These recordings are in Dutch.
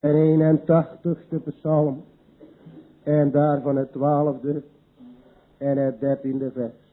en 81ste psalm. En daarvan het twaalfde en het dertiende vers.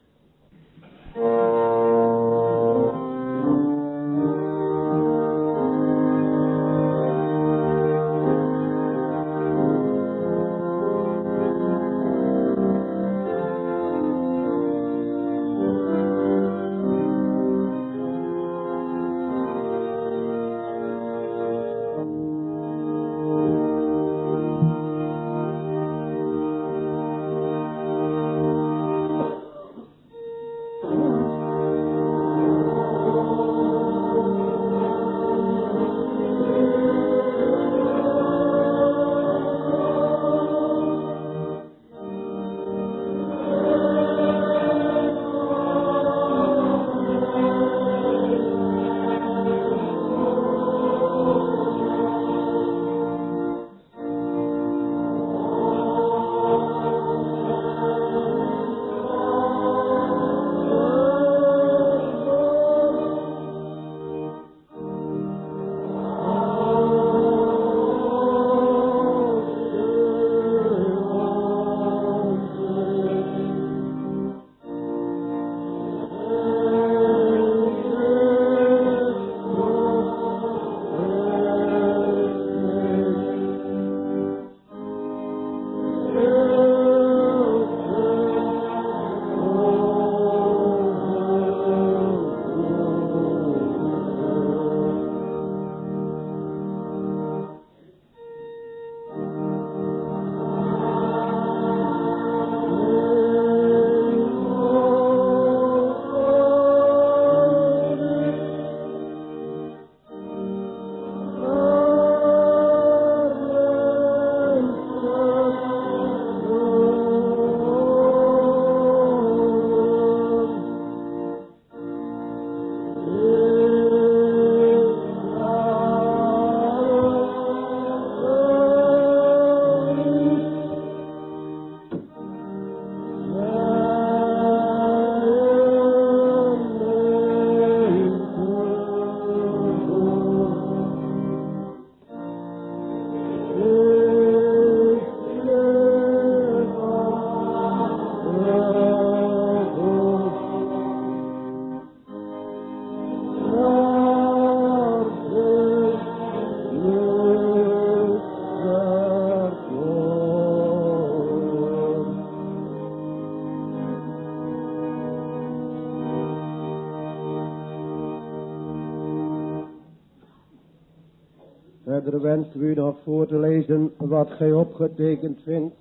Wenst u nog voor te lezen wat gij opgetekend vindt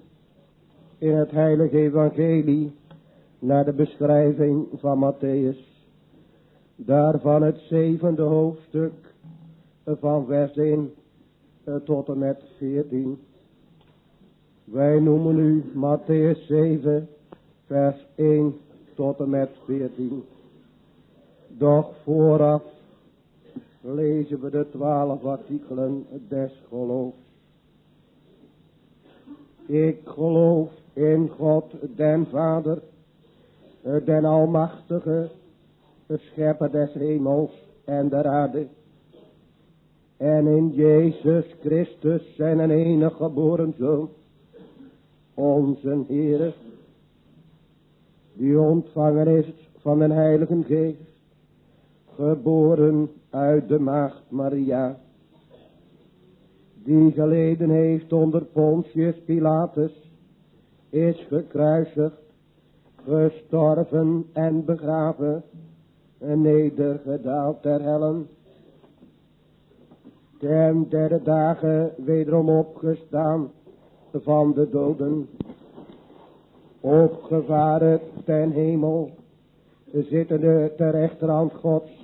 in het heilige evangelie naar de beschrijving van Matthäus. Daarvan het zevende hoofdstuk van vers 1 tot en met 14. Wij noemen u Matthäus 7 vers 1 tot en met 14. Doch vooraf lezen we de twaalf artikelen des geloofs. Ik geloof in God den Vader, den Almachtige, schepper des hemels en der aarde. En in Jezus Christus zijn enige geboren Zoon, onze Heere, die ontvangen is van den Heilige Geest, geboren uit de maagd Maria, die geleden heeft onder Pontius Pilatus, is gekruisigd, gestorven en begraven, en nedergedaald ter hellen, ten derde dagen wederom opgestaan van de doden, opgevaren ten hemel, zittende ter rechterhand Gods,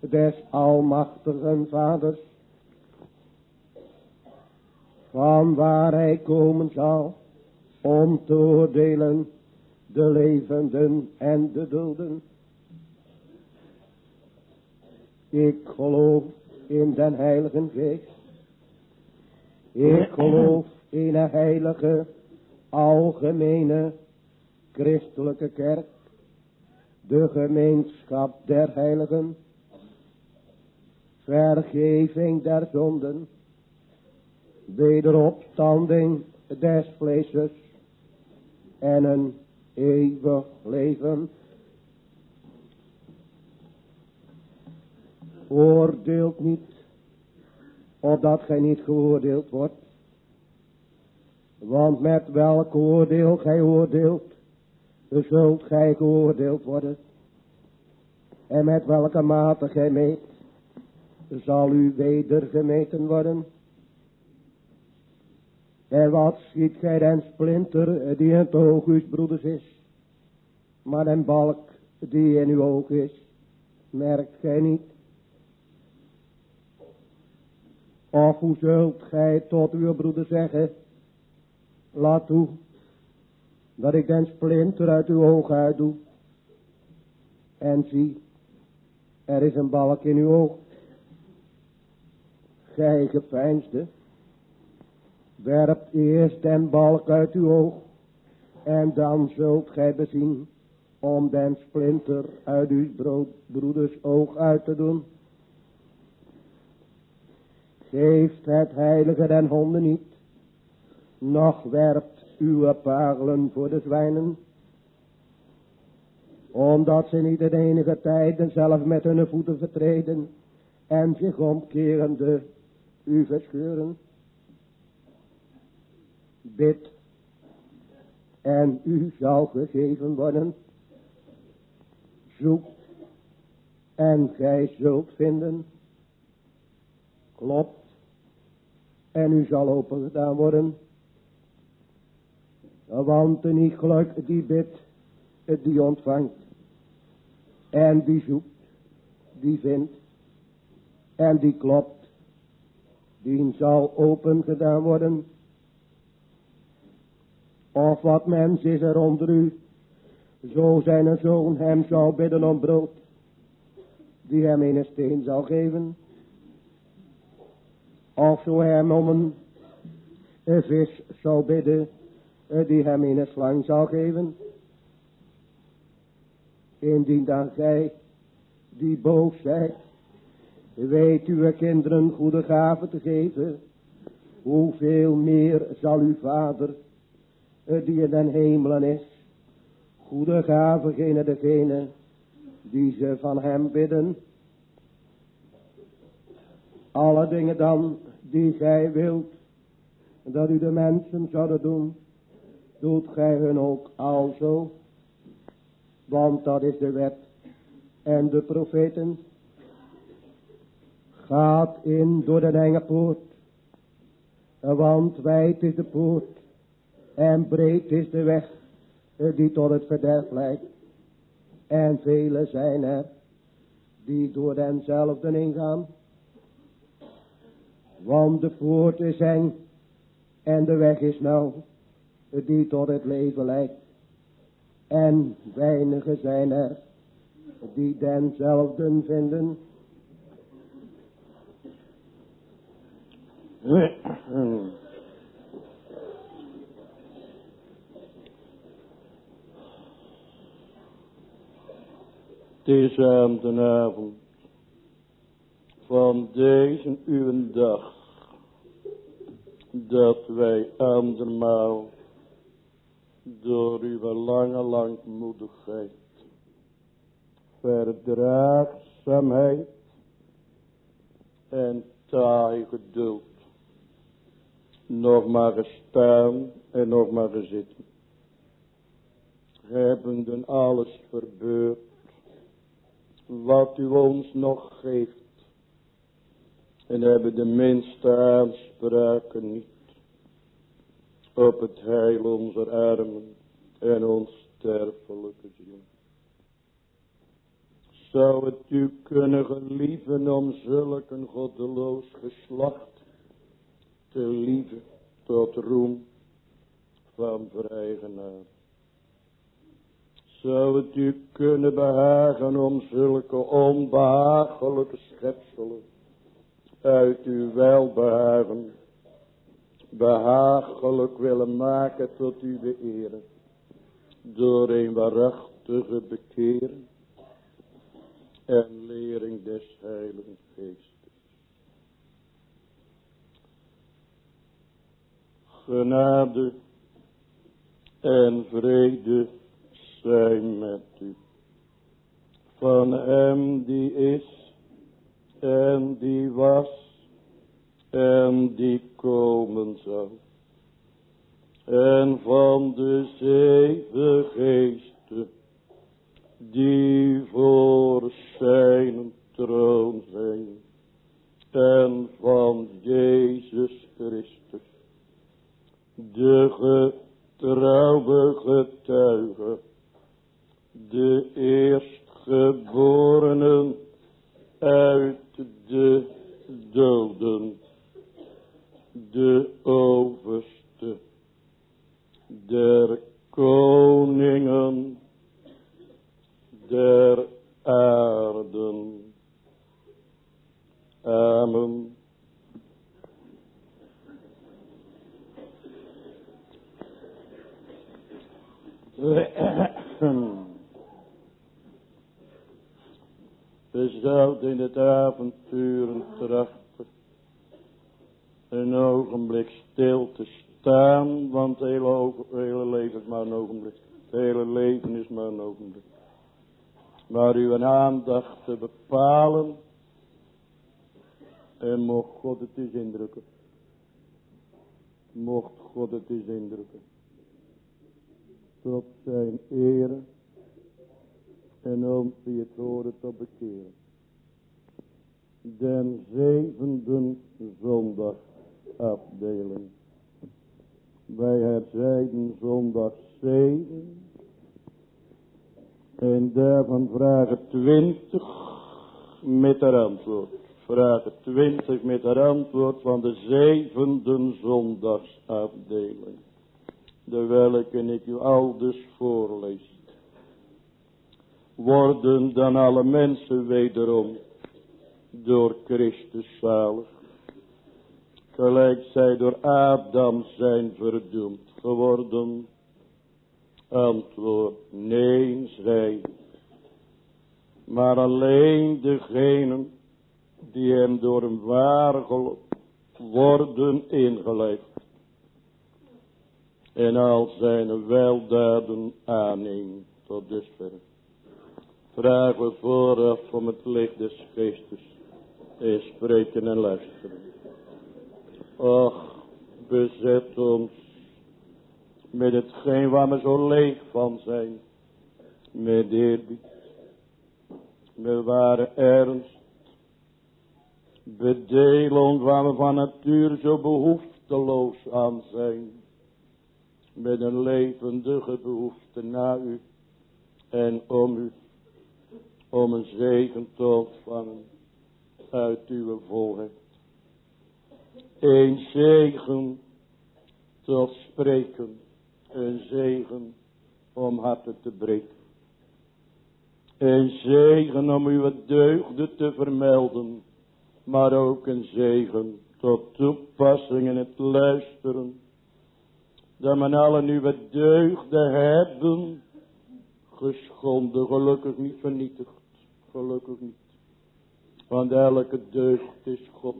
des almachtigen vaders, van waar hij komen zal, om te oordelen de levenden en de doden. Ik geloof in den heilige geest. Ik geloof in een heilige, algemene, christelijke kerk, de gemeenschap der heiligen, vergeving der zonden, wederopstanding des vleeses en een eeuwig leven. Oordeelt niet, opdat gij niet geoordeeld wordt. Want met welk oordeel gij oordeelt, zult gij geoordeeld worden. En met welke mate gij meet, zal u weder gemeten worden. En wat ziet gij den splinter die in het oog uw broeders is, maar een balk die in uw oog is, merkt gij niet. Of hoe zult gij tot uw broeder zeggen, laat toe, dat ik den splinter uit uw oog uitdoe. En zie, er is een balk in uw oog. Gij geveinsde, werpt eerst den balk uit uw oog, en dan zult gij bezien om den splinter uit uw broeders oog uit te doen. Geeft het heilige den honden niet, nog werpt uw parelen voor de zwijnen, omdat ze niet in enige tijd zelf met hun voeten vertreden en zich omkerende u verscheuren. Bid en u zal gegeven worden. Zoek en gij zult vinden. Klopt en u zal open gedaan worden. Want niet geluk die bidt, die ontvangt. En die zoekt, die vindt. En die klopt, die zal open gedaan worden. Of wat mens is er onder u, zo zijn zoon hem zal bidden om brood, die hem een steen zal geven. Of zo hem om een, vis zal bidden, die hem een slang zal geven. Indien dan gij, die boos zijt, weet uw kinderen goede gaven te geven, hoeveel meer zal uw vader, die in den hemelen is, goede gaven geven degene die ze van hem bidden. Alle dingen dan die gij wilt, dat u de mensen zouden doen, doet gij hun ook alzo. Want dat is de wet en de profeten. Gaat in door de enge poort. Want wijd is de poort en breed is de weg die tot het verderf leidt. En vele zijn er die door denzelfde ingaan. Want de poort is eng en de weg is nauw die tot het leven leidt. En weinigen zijn er die denzelfde vinden. Het is aan de avond van deze uw dag dat wij andermaal door uw lange langmoedigheid, verdraagzaamheid en taai geduld nog maar gestaan en nog maar gezitten. Hebben dan alles verbeurd wat u ons nog geeft en hebben de minste aanspraken niet op het heil onze armen en ons sterfelijke ziel. Zou het u kunnen gelieven om zulk een goddeloos geslacht te lieven tot roem van vrijgenaar. Zou het u kunnen behagen om zulke onbehagelijke schepselen uit uw welbehagen behagelijk willen maken tot uw eer. Door een waarachtige bekering en lering des Heiligen Geestes. Genade en vrede zijn met u. Van hem die is en die was en die komen zal. En van de zeven geesten die voor zijn troon zijn. En van Jezus Christus, de getrouwe getuige, de eerstgeborenen uit de doden, de overste der koningen der aarden. Amen. We zouden in het avonturen trachten een ogenblik stil te staan, want het hele, hele leven is maar een ogenblik. Het hele leven is maar een ogenblik. Maar uw aandacht te bepalen en mocht God het eens indrukken. Mocht God het eens indrukken. Tot zijn ere en om die het horen te bekeren. Den zevende zondag afdeling. Wij herzijden zondag 7. En daarvan vragen 20 met haar antwoord. Vragen 20 met haar antwoord van de zevende zondagsafdeling. De welke ik u aldus voorlees worden dan alle mensen wederom door Christus zalig. Gelijk zij door Adam zijn verdoemd geworden. Antwoord, nee, zij. Maar alleen degenen die hem door een waargel worden ingeleid. En al zijn weldaden aannemen tot dusver vragen we vooraf om het licht des geestes. En spreken en luisteren. Och, bezet ons met hetgeen waar we zo leeg van zijn. Met eerbied. Met ware ernst. Bedeel ons waar we van natuur zo behoefteloos aan zijn. Met een levendige behoefte naar u en om u om een zegen te ontvangen uit uw volheid. Een zegen tot spreken, een zegen om harten te breken. Een zegen om uw deugden te vermelden, maar ook een zegen tot toepassing in het luisteren. Dat men allen uw deugden hebben geschonden, gelukkig niet vernietigd. Gelukkig niet. Want elke deugd is God.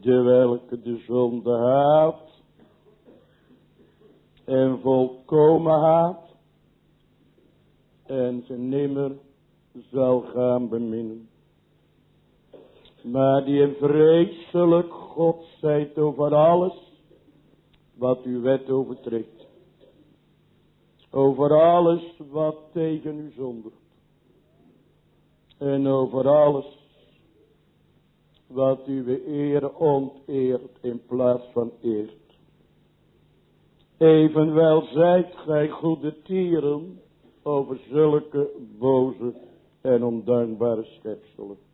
De welke de zonde haat. En volkomen haat. En ze nimmer zal gaan beminnen. Maar die een vreselijk God zijt over alles wat uw wet overtrekt over alles wat tegen u zondigt. En over alles wat uw eer onteert in plaats van eert. Evenwel zijt gij goede tieren over zulke boze en ondankbare schepselen.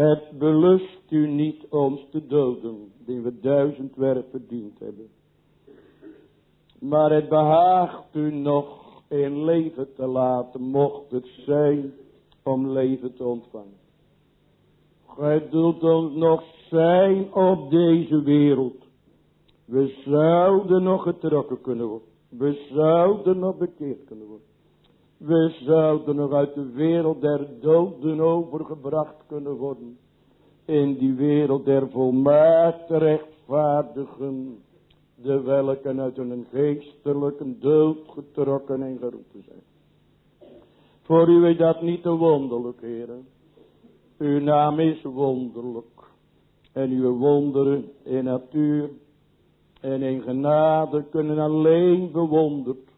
Het belust u niet ons te doden, die we duizend werpen verdiend hebben. Maar het behaagt u nog in leven te laten, mocht het zijn om leven te ontvangen. Gij doet ons nog zijn op deze wereld. We zouden nog getrokken kunnen worden. We zouden nog bekeerd kunnen worden. We zouden nog uit de wereld der doden overgebracht kunnen worden. in die wereld der volmaakte rechtvaardigen, de welken uit een geestelijke dood getrokken en geroepen zijn. Voor u is dat niet te wonderlijk, heren. Uw naam is wonderlijk. En uw wonderen in natuur en in genade kunnen alleen bewonderd,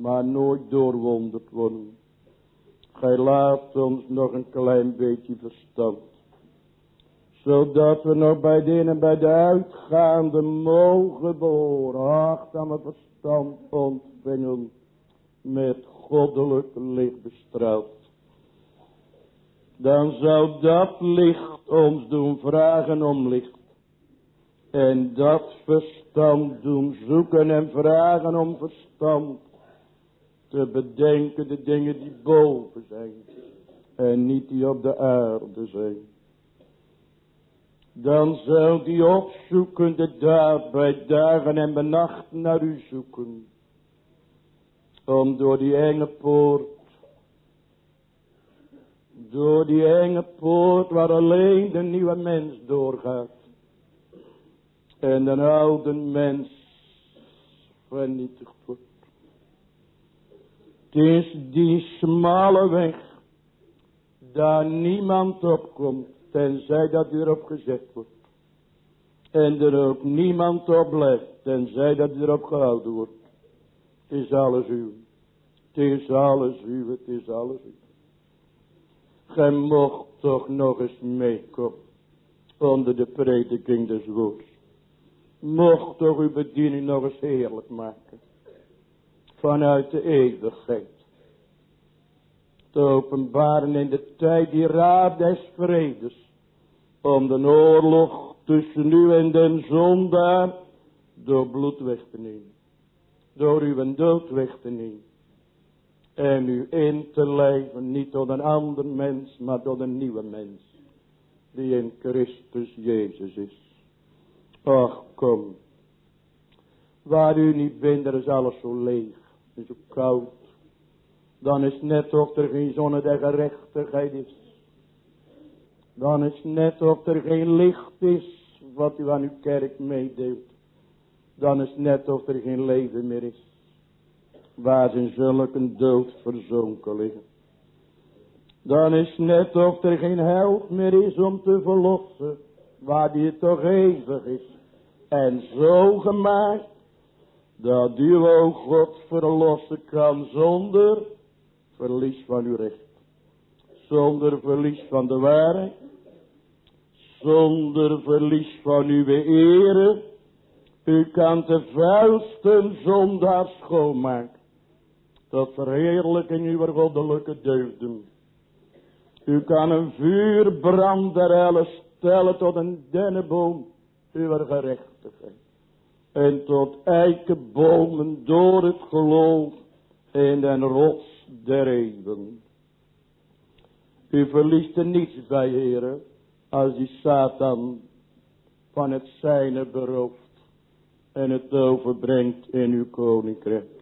maar nooit doorwonderd worden. Gij laat ons nog een klein beetje verstand. Zodat we nog bij de en bij de uitgaande mogen behoren. Het verstand ontvangen met goddelijk licht bestraald. Dan zou dat licht ons doen vragen om licht. En dat verstand doen zoeken en vragen om verstand. Te bedenken de dingen die boven zijn. En niet die op de aarde zijn. Dan zal die opzoekende daar bij dagen en bij naar u zoeken. Om door die enge poort. Door die enge poort waar alleen de nieuwe mens doorgaat. En de oude mens vernietigd wordt. Is die smalle weg. Daar niemand op komt. Tenzij dat erop gezet wordt. En er ook niemand op blijft. Tenzij dat erop gehouden wordt. Het is alles uw. Het is alles uw. Het is alles uw. Gij mocht toch nog eens meekomen. Onder de prediking des woords. Mocht toch uw bediening nog eens heerlijk maken. Vanuit de eeuwigheid. Te openbaren in de tijd die raad des vredes. Om de oorlog tussen u en den zondaar. Door bloed weg te nemen. Door uw dood weg te nemen. En u in te leven. Niet tot een ander mens. Maar tot een nieuwe mens. Die in Christus Jezus is. Ach, kom. Waar u niet bent, er is alles zo leeg. En zo koud. Dan is net of er geen zonne der gerechtigheid is. Dan is net of er geen licht is. Wat u aan uw kerk meedeelt. Dan is net of er geen leven meer is. Waar ze in zulke dood verzonken liggen. Dan is net of er geen help meer is om te verlossen waar die toch eeuwig is. En zo gemaakt, dat u, o God, verlossen kan zonder verlies van uw recht. Zonder verlies van de waarheid. Zonder verlies van uw ere. U kan de vuilste zondaar schoonmaken. Tot verheerlijking uw goddelijke deugden. U kan een vuurbrand der helle stellen tot een dennenboom uw gerechtigheid. En tot eikenbomen door het geloof in den rots der eeuwen. U verliest er niets bij, heren, als die Satan van het zijne berooft en het overbrengt in uw koninkrijk.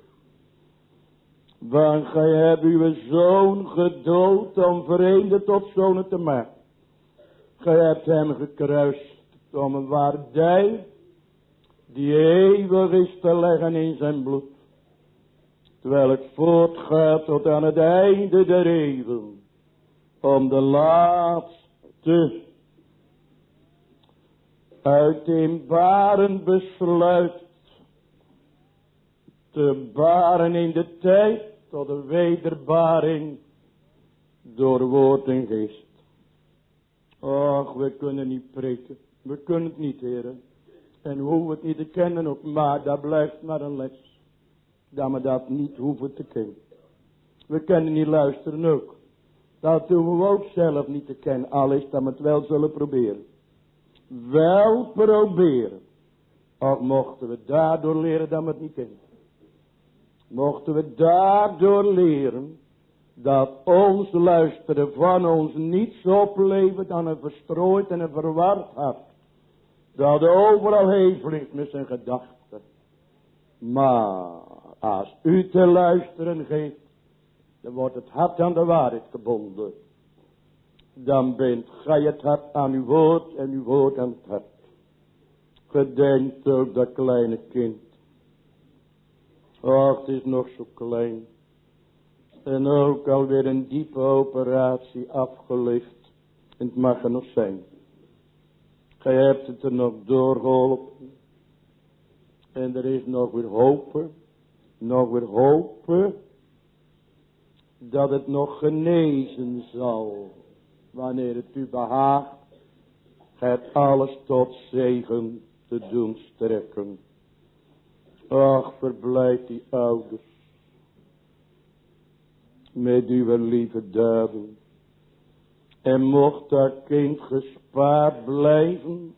Want gij hebt uw zoon gedood om vreemden tot zonen te maken. Gij hebt hem gekruist om een waardij die eeuwig is te leggen in zijn bloed. Terwijl het voortgaat tot aan het einde der eeuwen. Om de laatste uit een baren besluit te baren in de tijd tot de wederbaring door woord en geest. Och, we kunnen niet preken. We kunnen het niet, heren. En we hoeven het niet te kennen ook, maar dat blijft maar een les. Dat we dat niet hoeven te kennen. We kunnen niet luisteren ook. Dat doen we ook zelf niet te kennen, al is dat we het wel zullen proberen. Wel proberen. Of mochten we daardoor leren dat we het niet kennen. Mochten we daardoor leren dat ons luisteren van ons niets oplevert dan een verstrooid en een verward hart. Dat overal heeft met zijn gedachten. Maar als u te luisteren geeft, dan wordt het hart aan de waarheid gebonden. dan bent gij het hart aan uw woord en uw woord aan het hart. Gedenkt ook dat kleine kind. Och, het is nog zo klein. En ook alweer een diepe operatie afgelicht. En het mag er nog zijn. Gij hebt het er nog doorgeholpen. En er is nog weer hopen. Nog weer hopen. Dat het nog genezen zal. Wanneer het u behaagt. Het alles tot zegen te doen strekken. Ach, verblijd die ouders. Met uw lieve daden. En mocht dat kind gespaard blijven.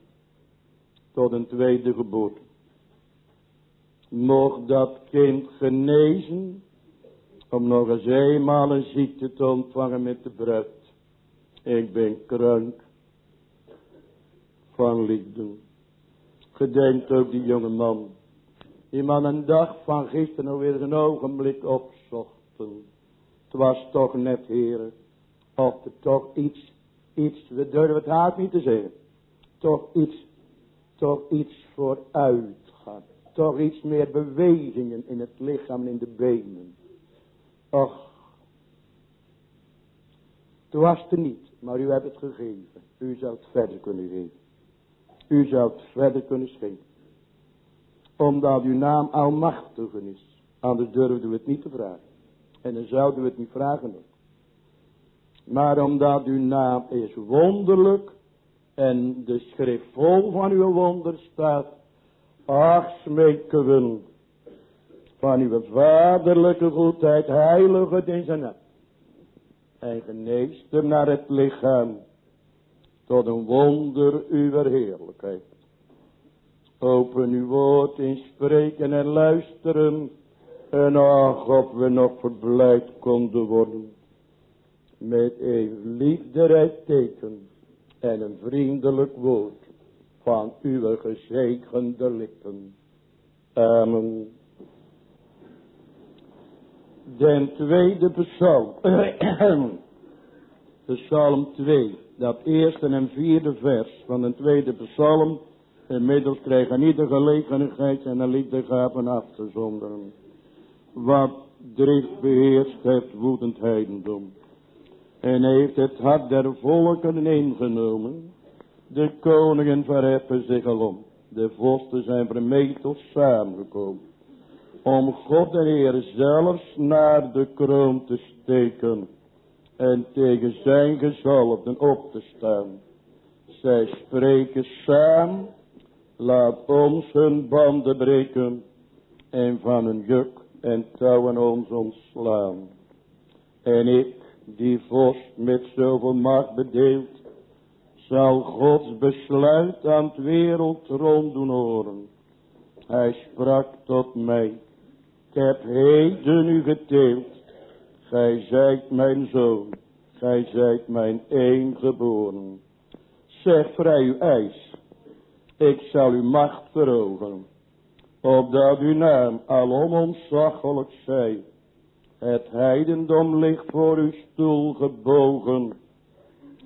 Tot een tweede geboorte. Mocht dat kind genezen. Om nog eens eenmaal een ziekte te ontvangen met de bruid. Ik ben krank. Van liefde. Gedenkt ook die jonge man. Die man een dag van gisteren nog weer een ogenblik opzochten. Het was toch net, heren. Of toch iets, iets, we durven het haast niet te zeggen. Toch iets, toch iets vooruit gaat. Toch iets meer bewegingen in het lichaam en in de benen. Och. Het was er niet, maar u hebt het gegeven. U zou het verder kunnen geven. U zou het verder kunnen schenken. Omdat uw naam almachtigen is. Anders durfden we het niet te vragen. En dan zouden we het niet vragen ook. Maar omdat uw naam is wonderlijk. En de schrift vol van uw wonder staat. Ach, smeken we van uw vaderlijke goedheid, heilige in zijn naam. En geneest naar het lichaam tot een wonder uw heerlijkheid. Open uw woord in spreken en luisteren. En ach, of we nog verblijd konden worden. Met een liefderijk teken en een vriendelijk woord van uw gezegende lippen. Amen. Den tweede psalm. psalm 2 dat eerste en vierde vers van de tweede psalm. Inmiddels krijgen ieder gelegenheid en een liefdegaven af te zonderen. Wat drift beheerst het woedend heidendom. En heeft het hart der volken ingenomen. De koningen verheffen zich alom. De vorsten zijn vermeteld samengekomen. Om God en Heer zelfs naar de kroon te steken en tegen zijn gezalfden op te staan. Zij spreken samen, laat ons hun banden breken en van hun juk en touwen ons ontslaan. En ik, die vorst met zoveel macht bedeeld, zal Gods besluit aan het wereld rond doen horen. Hij sprak tot mij, ik heb heden u geteeld Gij zijt mijn zoon, gij zijt mijn eengeboren. Zeg vrij uw eis, ik zal uw macht verhogen, opdat uw naam alom ontzaglijk zij. Het heidendom ligt voor uw stoel gebogen,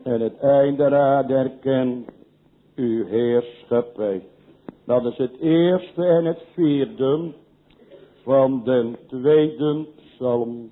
en het einde raad erkent uw heerschappij. Dat is het eerste en het vierde van den tweede psalm.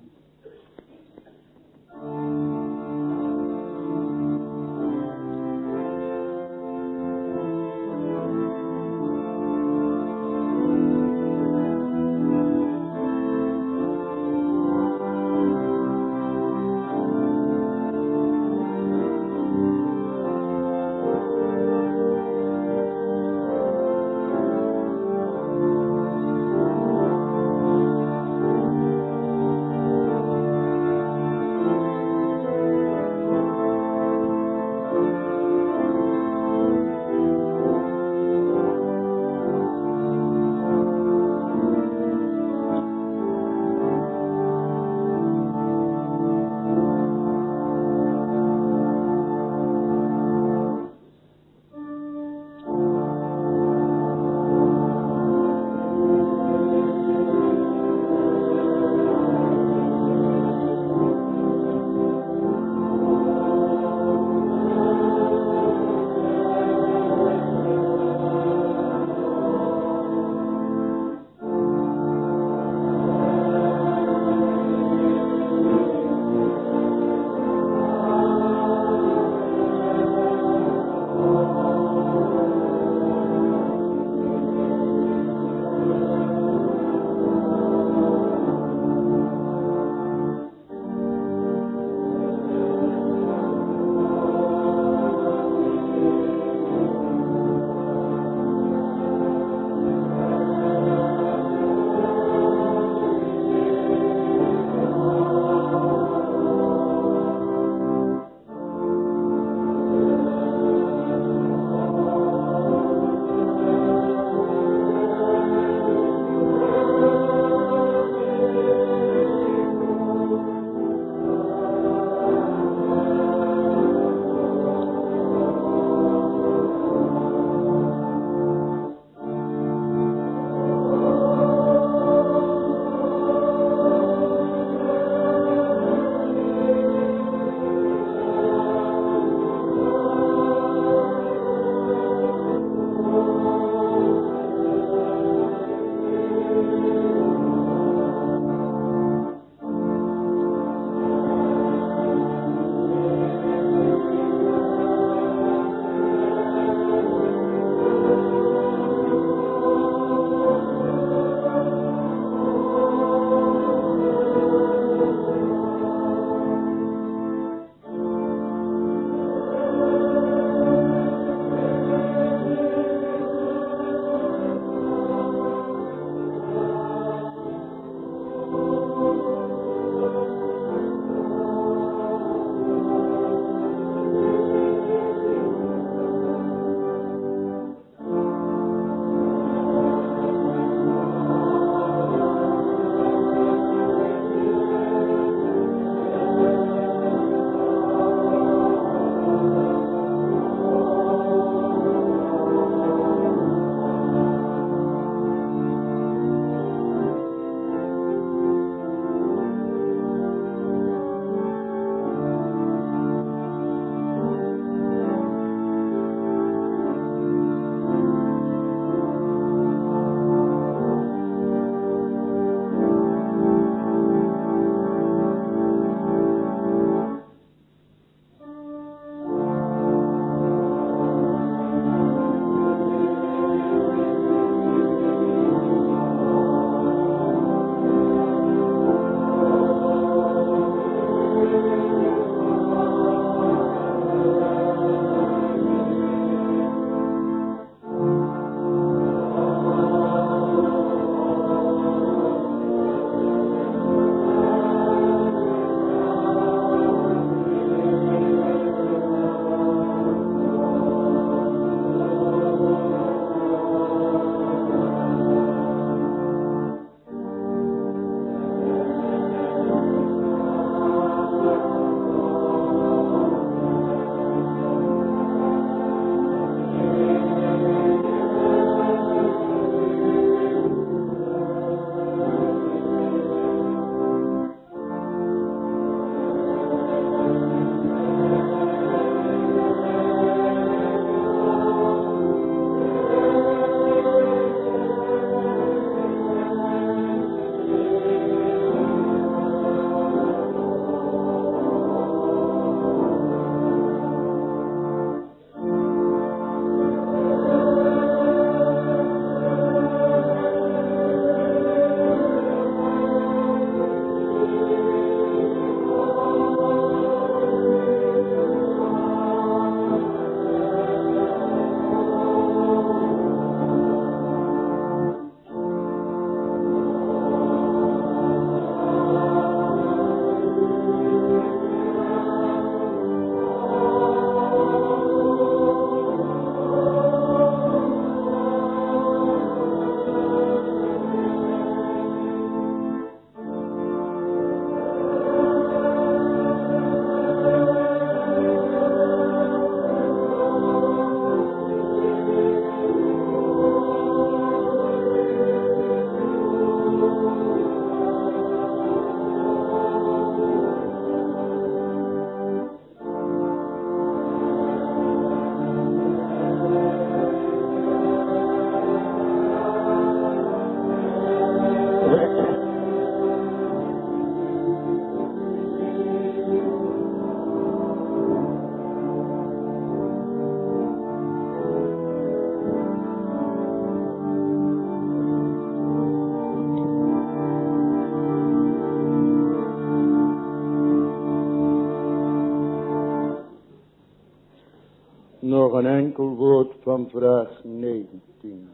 Nog een enkel woord van vraag 19.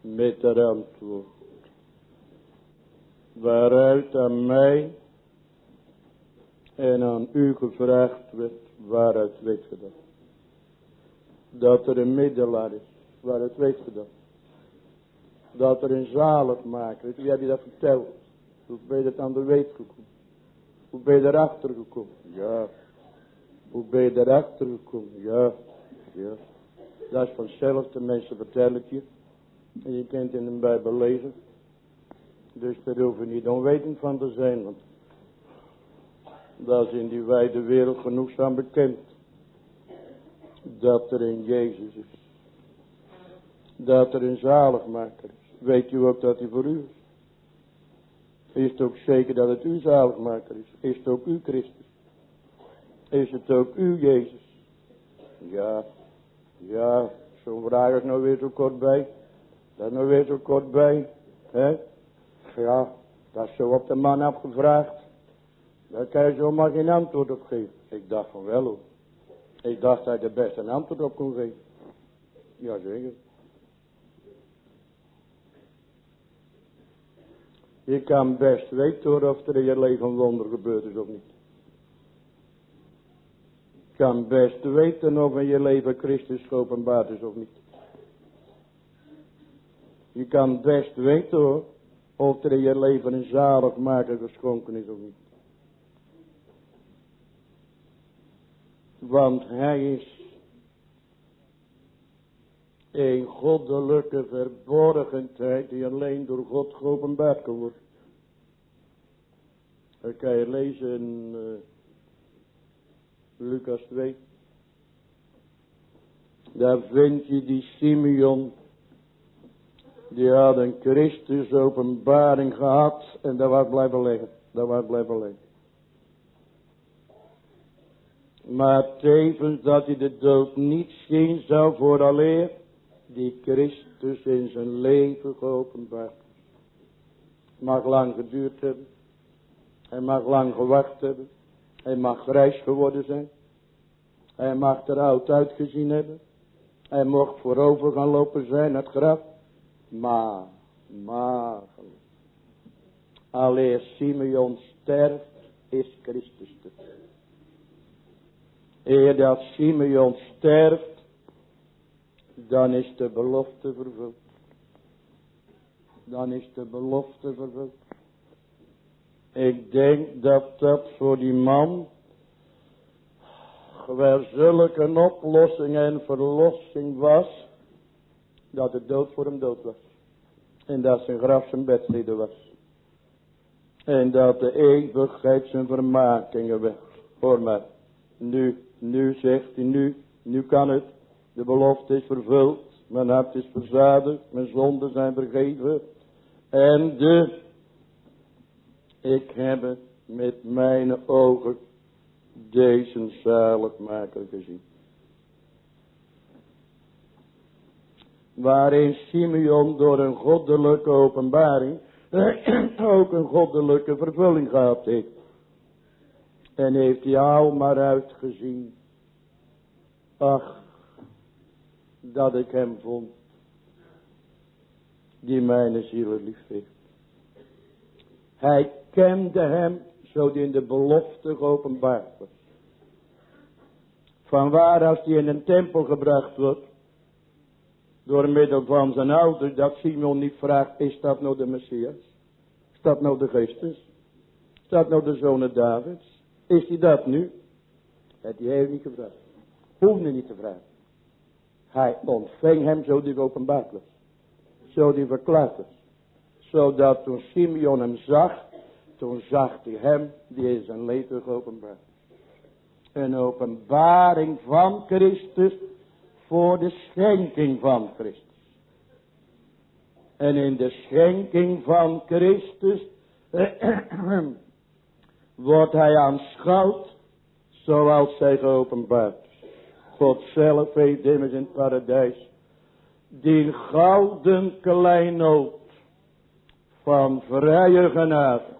Met het antwoord. Waaruit aan mij en aan u gevraagd werd, waaruit weet je dat? Dat er een middelaar is, waaruit weet je dat? Dat er een zaligmaker is, wie heb je dat verteld? Hoe ben je dat aan de weet gekomen? Hoe ben je erachter gekomen? Ja. Hoe ben je erachter gekomen? Ja. Ja. Dat is vanzelf, de mensen vertellen je. En je kunt in de Bijbel lezen. Dus daar hoef je niet onwetend van te zijn. Want dat is in die wijde wereld genoegzaam bekend. Dat er een Jezus is. Dat er een zaligmaker is. Weet u ook dat hij voor u is? Is het ook zeker dat het u zaligmaker is? Is het ook u Christus? Is het ook u Jezus? Ja, ja, zo'n vraag is nou weer zo kort bij. Dat is nou weer zo kort bij. hè? Ja, dat is zo op de man afgevraagd. Daar kan je zomaar geen antwoord op geven. Ik dacht van wel hoor. Ik dacht dat je er best een antwoord op kon geven. Jazeker. Je kan best weten hoor of er in je leven een wonder gebeurd is of niet. Kan best weten of in je leven Christus geopenbaard is of niet. Je kan best weten hoor, of er in je leven een zaligmaker geschonken is of niet. Want hij is een goddelijke verborgenheid die alleen door God geopenbaard kan worden. Dat kan je lezen in uh, Lucas 2. Daar vind je die Simeon. Die had een Christus openbaring gehad. En daar was blijven liggen. Daar was blijven liggen. Maar tevens dat hij de dood niet zien zou vooraleer die Christus in zijn leven geopenbaard. Mag lang geduurd hebben. Hij mag lang gewacht hebben. Hij mag grijs geworden zijn. Hij mag er oud uitgezien hebben. Hij mocht voorover gaan lopen zijn, het graf. Maar, maar, alleer Simeon sterft, is Christus te Eer dat Simeon sterft, dan is de belofte vervuld. Dan is de belofte vervuld. Ik denk dat dat voor die man wel zulke een oplossing en verlossing was, dat de dood voor hem dood was. En dat zijn graf zijn bedstede was. En dat de eeuwigheid zijn vermakingen werd. Hoor maar, nu, nu zegt hij, nu, nu kan het. De belofte is vervuld, mijn hart is verzadigd, mijn zonden zijn vergeven. En de ik heb met mijn ogen deze zaligmaker gezien. Waarin Simeon door een goddelijke openbaring ook een goddelijke vervulling gehad heeft. En heeft hij maar uitgezien. Ach, dat ik hem vond. Die mijn ziel lief heeft. Hij kende hem, zo die in de belofte geopenbaard was. Vanwaar als hij in een tempel gebracht wordt, door middel van zijn ouders, dat Simon niet vraagt, is dat nou de Messias? Is dat nou de Christus? Is dat nou de zoon Davids? Is hij dat nu? Dat hij heeft niet gevraagd. Hoefde niet te vragen. Hij ontving hem zo die geopenbaard was. Zo die verklaard was. Zodat toen Simeon hem zag, toen zag hij hem die in zijn leven geopenbaard. Een openbaring van Christus voor de schenking van Christus. En in de schenking van Christus wordt hij aanschouwd zoals zij geopenbaard is. God zelf heeft in het paradijs die gouden kleinoot van vrije genade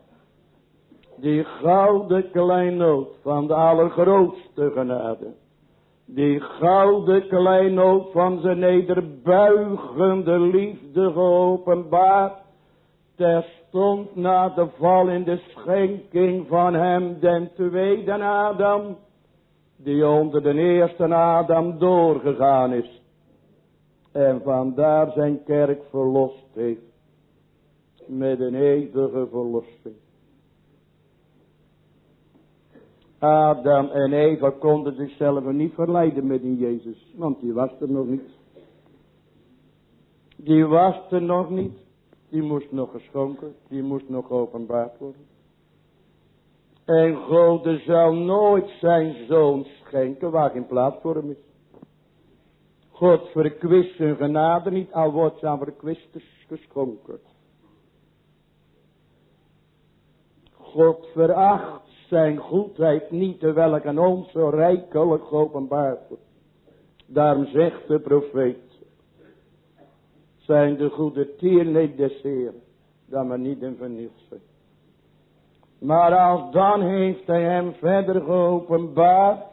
die gouden kleinoot van de allergrootste genade, Die gouden kleinood van zijn nederbuigende liefde geopenbaard. Terstond na de val in de schenking van hem den tweede Adam. Die onder de eerste Adam doorgegaan is. En vandaar zijn kerk verlost heeft. Met een eeuwige verlossing. Adam en Eva konden zichzelf niet verleiden met die Jezus. Want die was er nog niet. Die was er nog niet. Die moest nog geschonken. Die moest nog openbaard worden. En God zal nooit zijn zoon schenken waar geen plaats voor hem is. God verkwist zijn genade niet, al wordt zijn verkwisters geschonken. God veracht zijn goedheid niet, terwijl ik aan ons zo rijkelijk geopenbaard wordt. Daarom zegt de profeet, zijn de goede tierleed des Heer, dat men niet in vernield zijn. Maar als dan heeft hij hem verder geopenbaard,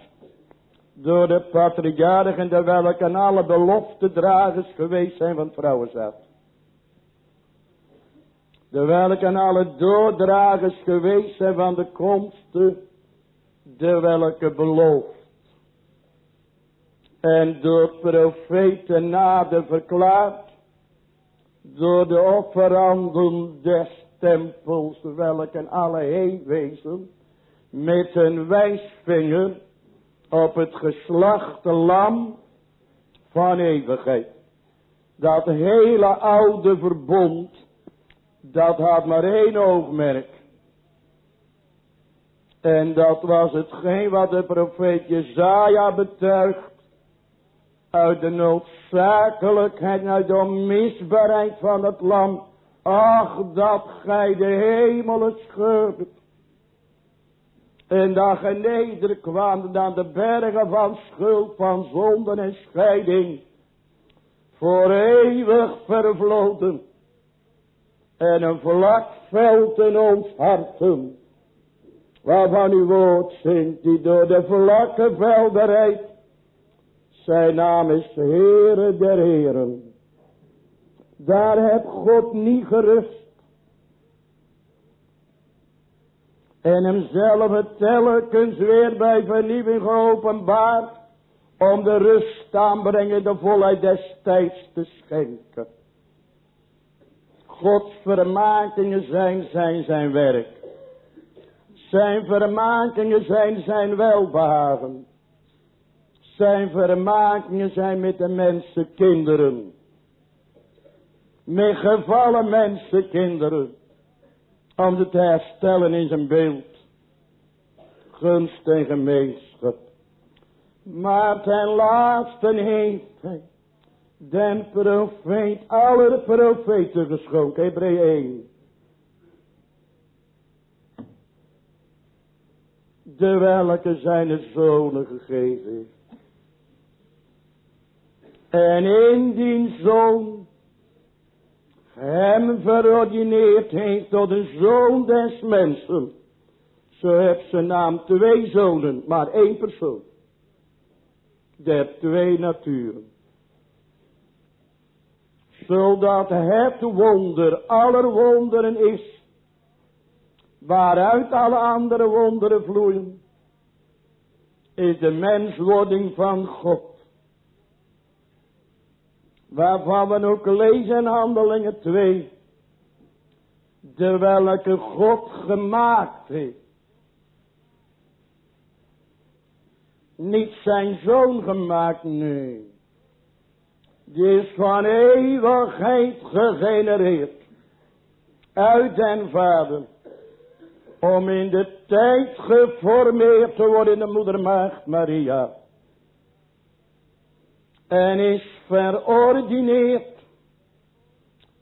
door de patriarchen, de welke alle beloftedragers geweest zijn van vrouwenzaad. De welke alle doordragers geweest zijn van de komsten, de welke belooft. En door profeten nader verklaard, door de offeranden des tempels, welke alle heen wezen, met een wijsvinger op het geslachte lam van eeuwigheid. Dat hele oude verbond, dat had maar één oogmerk. En dat was hetgeen wat de profeet Jezaja betuigt. Uit de noodzakelijkheid, uit de onmisbaarheid van het lam. Ach, dat gij de hemelen scheurt en dat geneder kwam dan de bergen van schuld, van zonden en scheiding. Voor eeuwig vervloten. En een vlak veld in ons harten. Waarvan uw woord zingt, die door de vlakke velden. Zijn naam is Heere der Heren. Daar heb God niet gerust. En hemzelf telkens weer bij vernieuwing geopenbaard. Om de rust aanbrengen, de volheid des tijds te schenken. Gods vermakingen zijn zijn zijn werk. Zijn vermakingen zijn zijn welbehagen. Zijn vermakingen zijn met de mensen kinderen. Met gevallen mensen kinderen om ze te herstellen in zijn beeld. Gunst en gemeenschap. Maar ten laatste heeft hij den profeet, alle profeten geschonken. Hebreeën 1. De welke zijn zonen gegeven. En in die zoon hem verordineerd heeft tot een zoon des mensen. Zo heeft zijn naam twee zonen, maar één persoon. Der twee naturen. Zodat het wonder aller wonderen is. Waaruit alle andere wonderen vloeien. Is de menswording van God Waarvan we ook lezen in handelingen 2. De welke God gemaakt heeft. Niet zijn zoon gemaakt, nee. Die is van eeuwigheid gegenereerd. Uit den vader. Om in de tijd geformeerd te worden in de moedermaagd Maria. En is verordineerd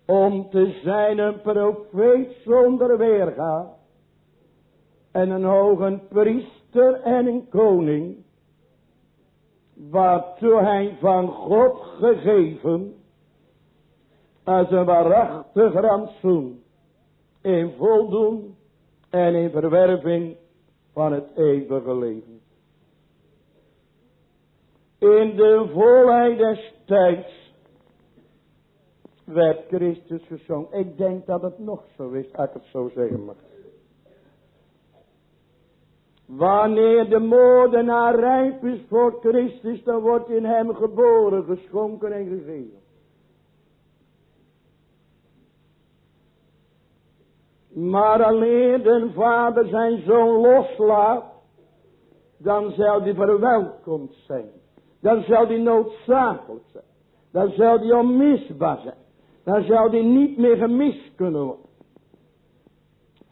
om te zijn een profeet zonder weerga en een hoge priester en een koning, waartoe hij van God gegeven als een waarachtig rantsoen in voldoen en in verwerving van het eeuwige leven. In de volheid des tijds werd Christus gezongen. Ik denk dat het nog zo is, als ik het zo zeggen mag. Wanneer de moordenaar rijp is voor Christus, dan wordt in hem geboren, geschonken en gegeven. Maar alleen de vader zijn zoon loslaat, dan zal die verwelkomd zijn. Dan zal die noodzakelijk zijn. Dan zal die onmisbaar zijn. Dan zal die niet meer gemist kunnen worden.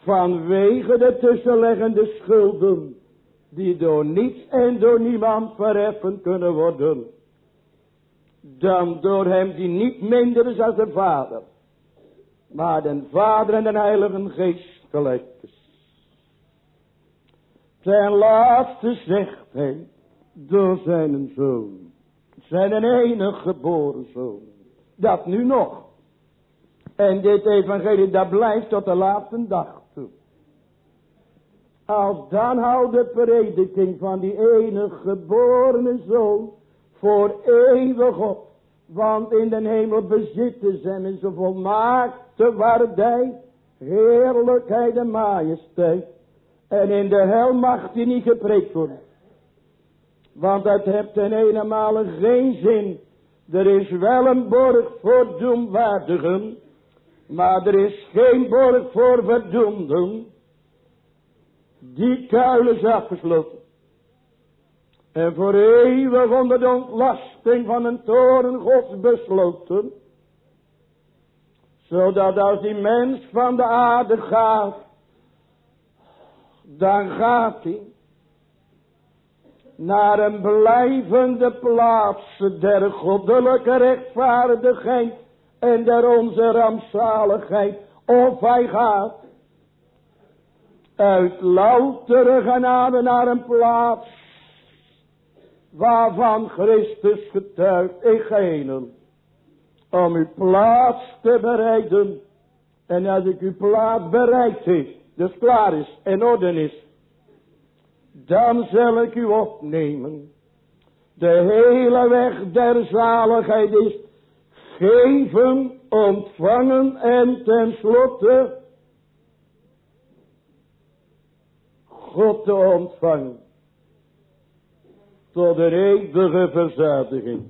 Vanwege de tussenliggende schulden. Die door niets en door niemand verheffen kunnen worden. Dan door hem die niet minder is als de Vader. Maar de Vader en de Heilige Geest gelijk is. Ten laatste zegt hij. Door zijn zoon. Zijn enige geboren zoon. Dat nu nog. En dit evangelie dat blijft tot de laatste dag. Als dan houdt de prediking van die enige geborene zoon voor eeuwig op. Want in de hemel bezitten zijn zijn volmaakte waardij, heerlijkheid en majesteit. En in de hel mag die niet gepreekt worden. Want dat hebt ten ene geen zin. Er is wel een borg voor doemwaardigen. Maar er is geen borg voor verdoemden. Die kuil is afgesloten. En voor eeuwig onder de ontlasting van een toren gods besloten. Zodat als die mens van de aarde gaat. Dan gaat hij. Naar een blijvende plaats der goddelijke rechtvaardigheid en der onze rampzaligheid. Of hij gaat uit loutere genade naar een plaats waarvan Christus getuigt, heen om uw plaats te bereiden. En als ik uw plaats bereikt heb, dus klaar is en orde is, dan zal ik u opnemen. De hele weg der zaligheid is geven, ontvangen en tenslotte God te ontvangen. Tot de eeuwige verzadiging.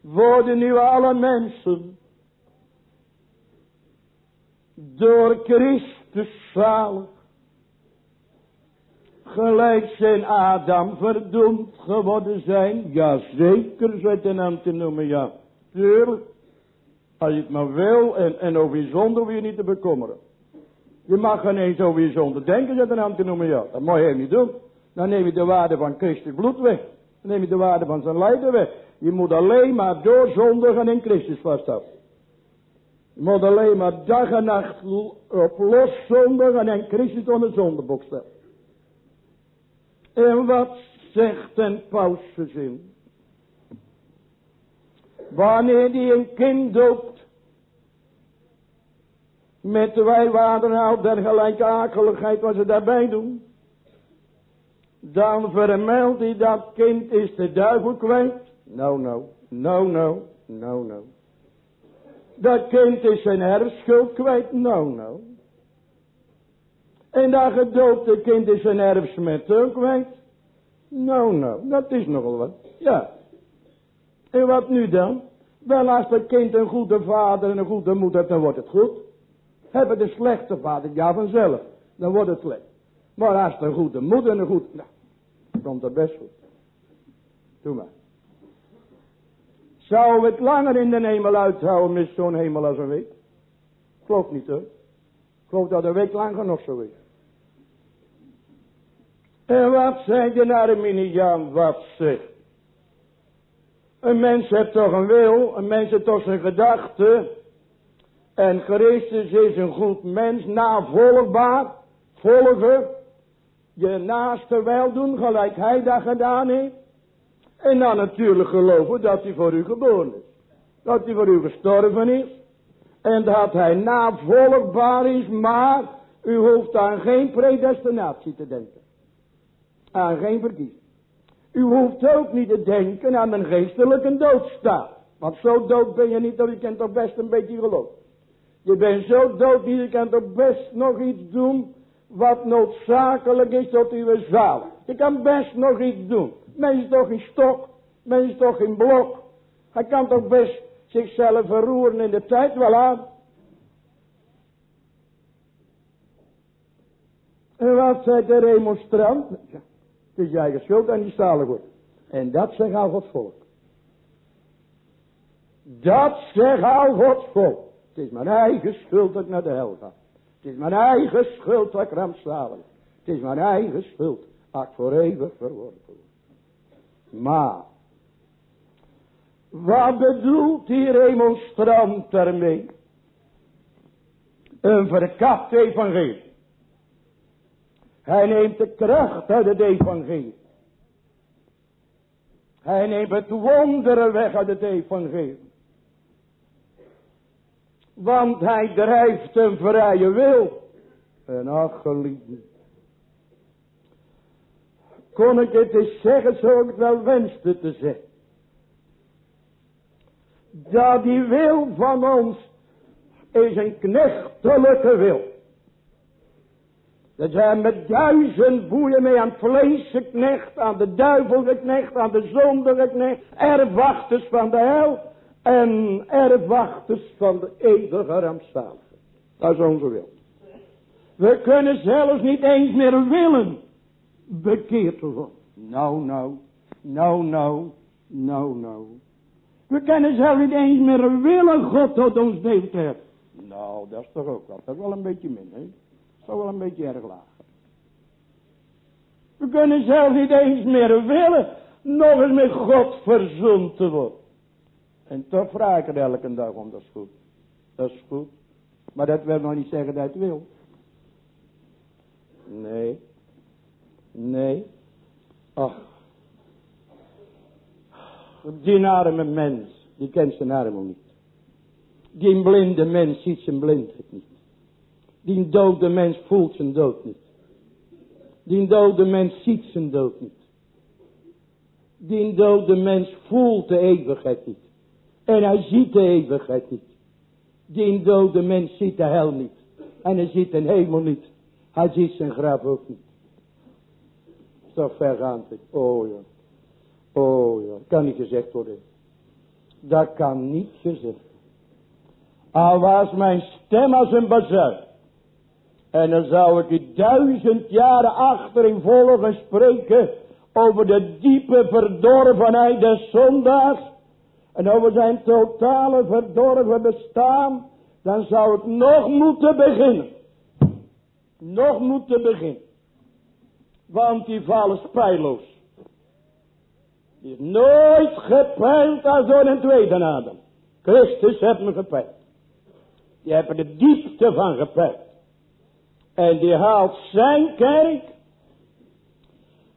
Worden nu alle mensen door Christus zalig. Gelijk zijn Adam verdoemd geworden zijn. Ja, zeker, zou het een aan te noemen, ja. Tuurlijk. Als je het maar wil en, en over je niet te bekommeren. Je mag geen eens over je zonde denken, zet een hand te noemen, ja. Dat moet je niet doen. Dan neem je de waarde van Christus bloed weg. Dan neem je de waarde van zijn lijden weg. Je moet alleen maar doorzondigen in Christus vasthouden. Je moet alleen maar dag en nacht op los zondigen en Christus onder zondeboek stellen. En wat zegt een pausgezin? Wanneer die een kind doopt. Met de wijwaterhout dergelijke akeligheid wat ze daarbij doen. Dan vermeldt hij dat kind is de duivel kwijt. No, no, no, no, no, no. Dat kind is zijn erfschuld kwijt. No, no. En dat gedoopte kind is zijn erfsmet ook kwijt. No, no, dat is nogal wat. Ja. En wat nu dan? Wel, als het kind een goede vader en een goede moeder dan wordt het goed. Hebben de slechte vader, ja vanzelf, dan wordt het slecht. Maar als het een goede moeder en een goed, nou, komt het best goed. Doe maar. Zou het langer in de hemel uithouden met zo'n hemel als een week? Klopt niet hoor. Ik geloof dat een week lang genoeg zo is. En wat zei de Arminiaan, wat zegt? Een mens heeft toch een wil, een mens heeft toch zijn gedachte. En Christus is een goed mens, navolgbaar, volger. Je naaste wel doen, gelijk hij dat gedaan heeft. En dan natuurlijk geloven dat hij voor u geboren is. Dat hij voor u gestorven is. En dat hij navolgbaar is, maar u hoeft aan geen predestinatie te denken. Aan geen verkiezing. U hoeft ook niet te denken aan een geestelijke doodstaat. Want zo dood ben je niet dat je kent toch best een beetje geloof. Je bent zo dood je kan toch best nog iets doen wat noodzakelijk is tot uw zaal. Je kan best nog iets doen. Mens is toch in stok, mens is toch in blok. Hij kan toch best zichzelf verroeren in de tijd wel aan. En wat zei de remonstrant? Het is je eigen schuld en die zalig wordt. En dat zegt al Gods volk. Dat zegt al Gods volk. Het is mijn eigen schuld dat ik naar de hel ga. Het is mijn eigen schuld dat ik rampzalig Het is mijn eigen schuld dat ik voor eeuwig verworpen word. Maar, wat bedoelt die remonstrant ermee? Een verkapt evangelie. Hij neemt de kracht uit het evangelie. Hij neemt het wonderen weg uit het evangelie. Want hij drijft een vrije wil. En ach geliefde. Kon ik het eens zeggen zoals ik wel wenste te zeggen. Dat die wil van ons is een knechtelijke wil. Dat zijn met duizend boeien mee aan het vlees geknecht, aan de duivel geknecht, aan de zonde geknecht, erfwachters van de hel en erfwachters van de eeuwige rampzalige. Dat is onze wil. We kunnen zelfs niet eens meer willen bekeerd worden. Nou, nou, nou, nou, nou, nou. We kunnen zelfs niet eens meer willen God tot ons deel te hebben. Nou, dat is toch ook wel, dat is wel een beetje minder. Dat is toch wel een beetje erg laag. We kunnen zelfs niet eens meer willen nog eens met God verzoend te worden. En toch vraag ik er elke dag om, dat is goed. Dat is goed. Maar dat wil nog niet zeggen dat het wil. Nee. Nee. Ach. Die arme mens, die kent zijn armoe niet. Die blinde mens ziet zijn blindheid niet. Die dode mens voelt zijn dood niet. Die dode mens ziet zijn dood niet. Die dode mens voelt de eeuwigheid niet. En hij ziet de eeuwigheid niet. Die dode mens ziet de hel niet. En hij ziet de hemel niet. Hij ziet zijn graf ook niet. Zo vergaand. Oh ja. Oh ja. Kan niet gezegd worden. Dat kan niet gezegd Al was mijn stem als een bazuin. En dan zou ik u duizend jaren achterin volgen spreken over de diepe verdorvenheid des zondaars en over zijn totale verdorven bestaan, dan zou ik nog moeten beginnen. Nog moeten beginnen. Want die vallen spijloos. Die is nooit gepeild als door een tweede adem. Christus heeft me gepeild. Die er de diepte van gepeild. En die haalt zijn kerk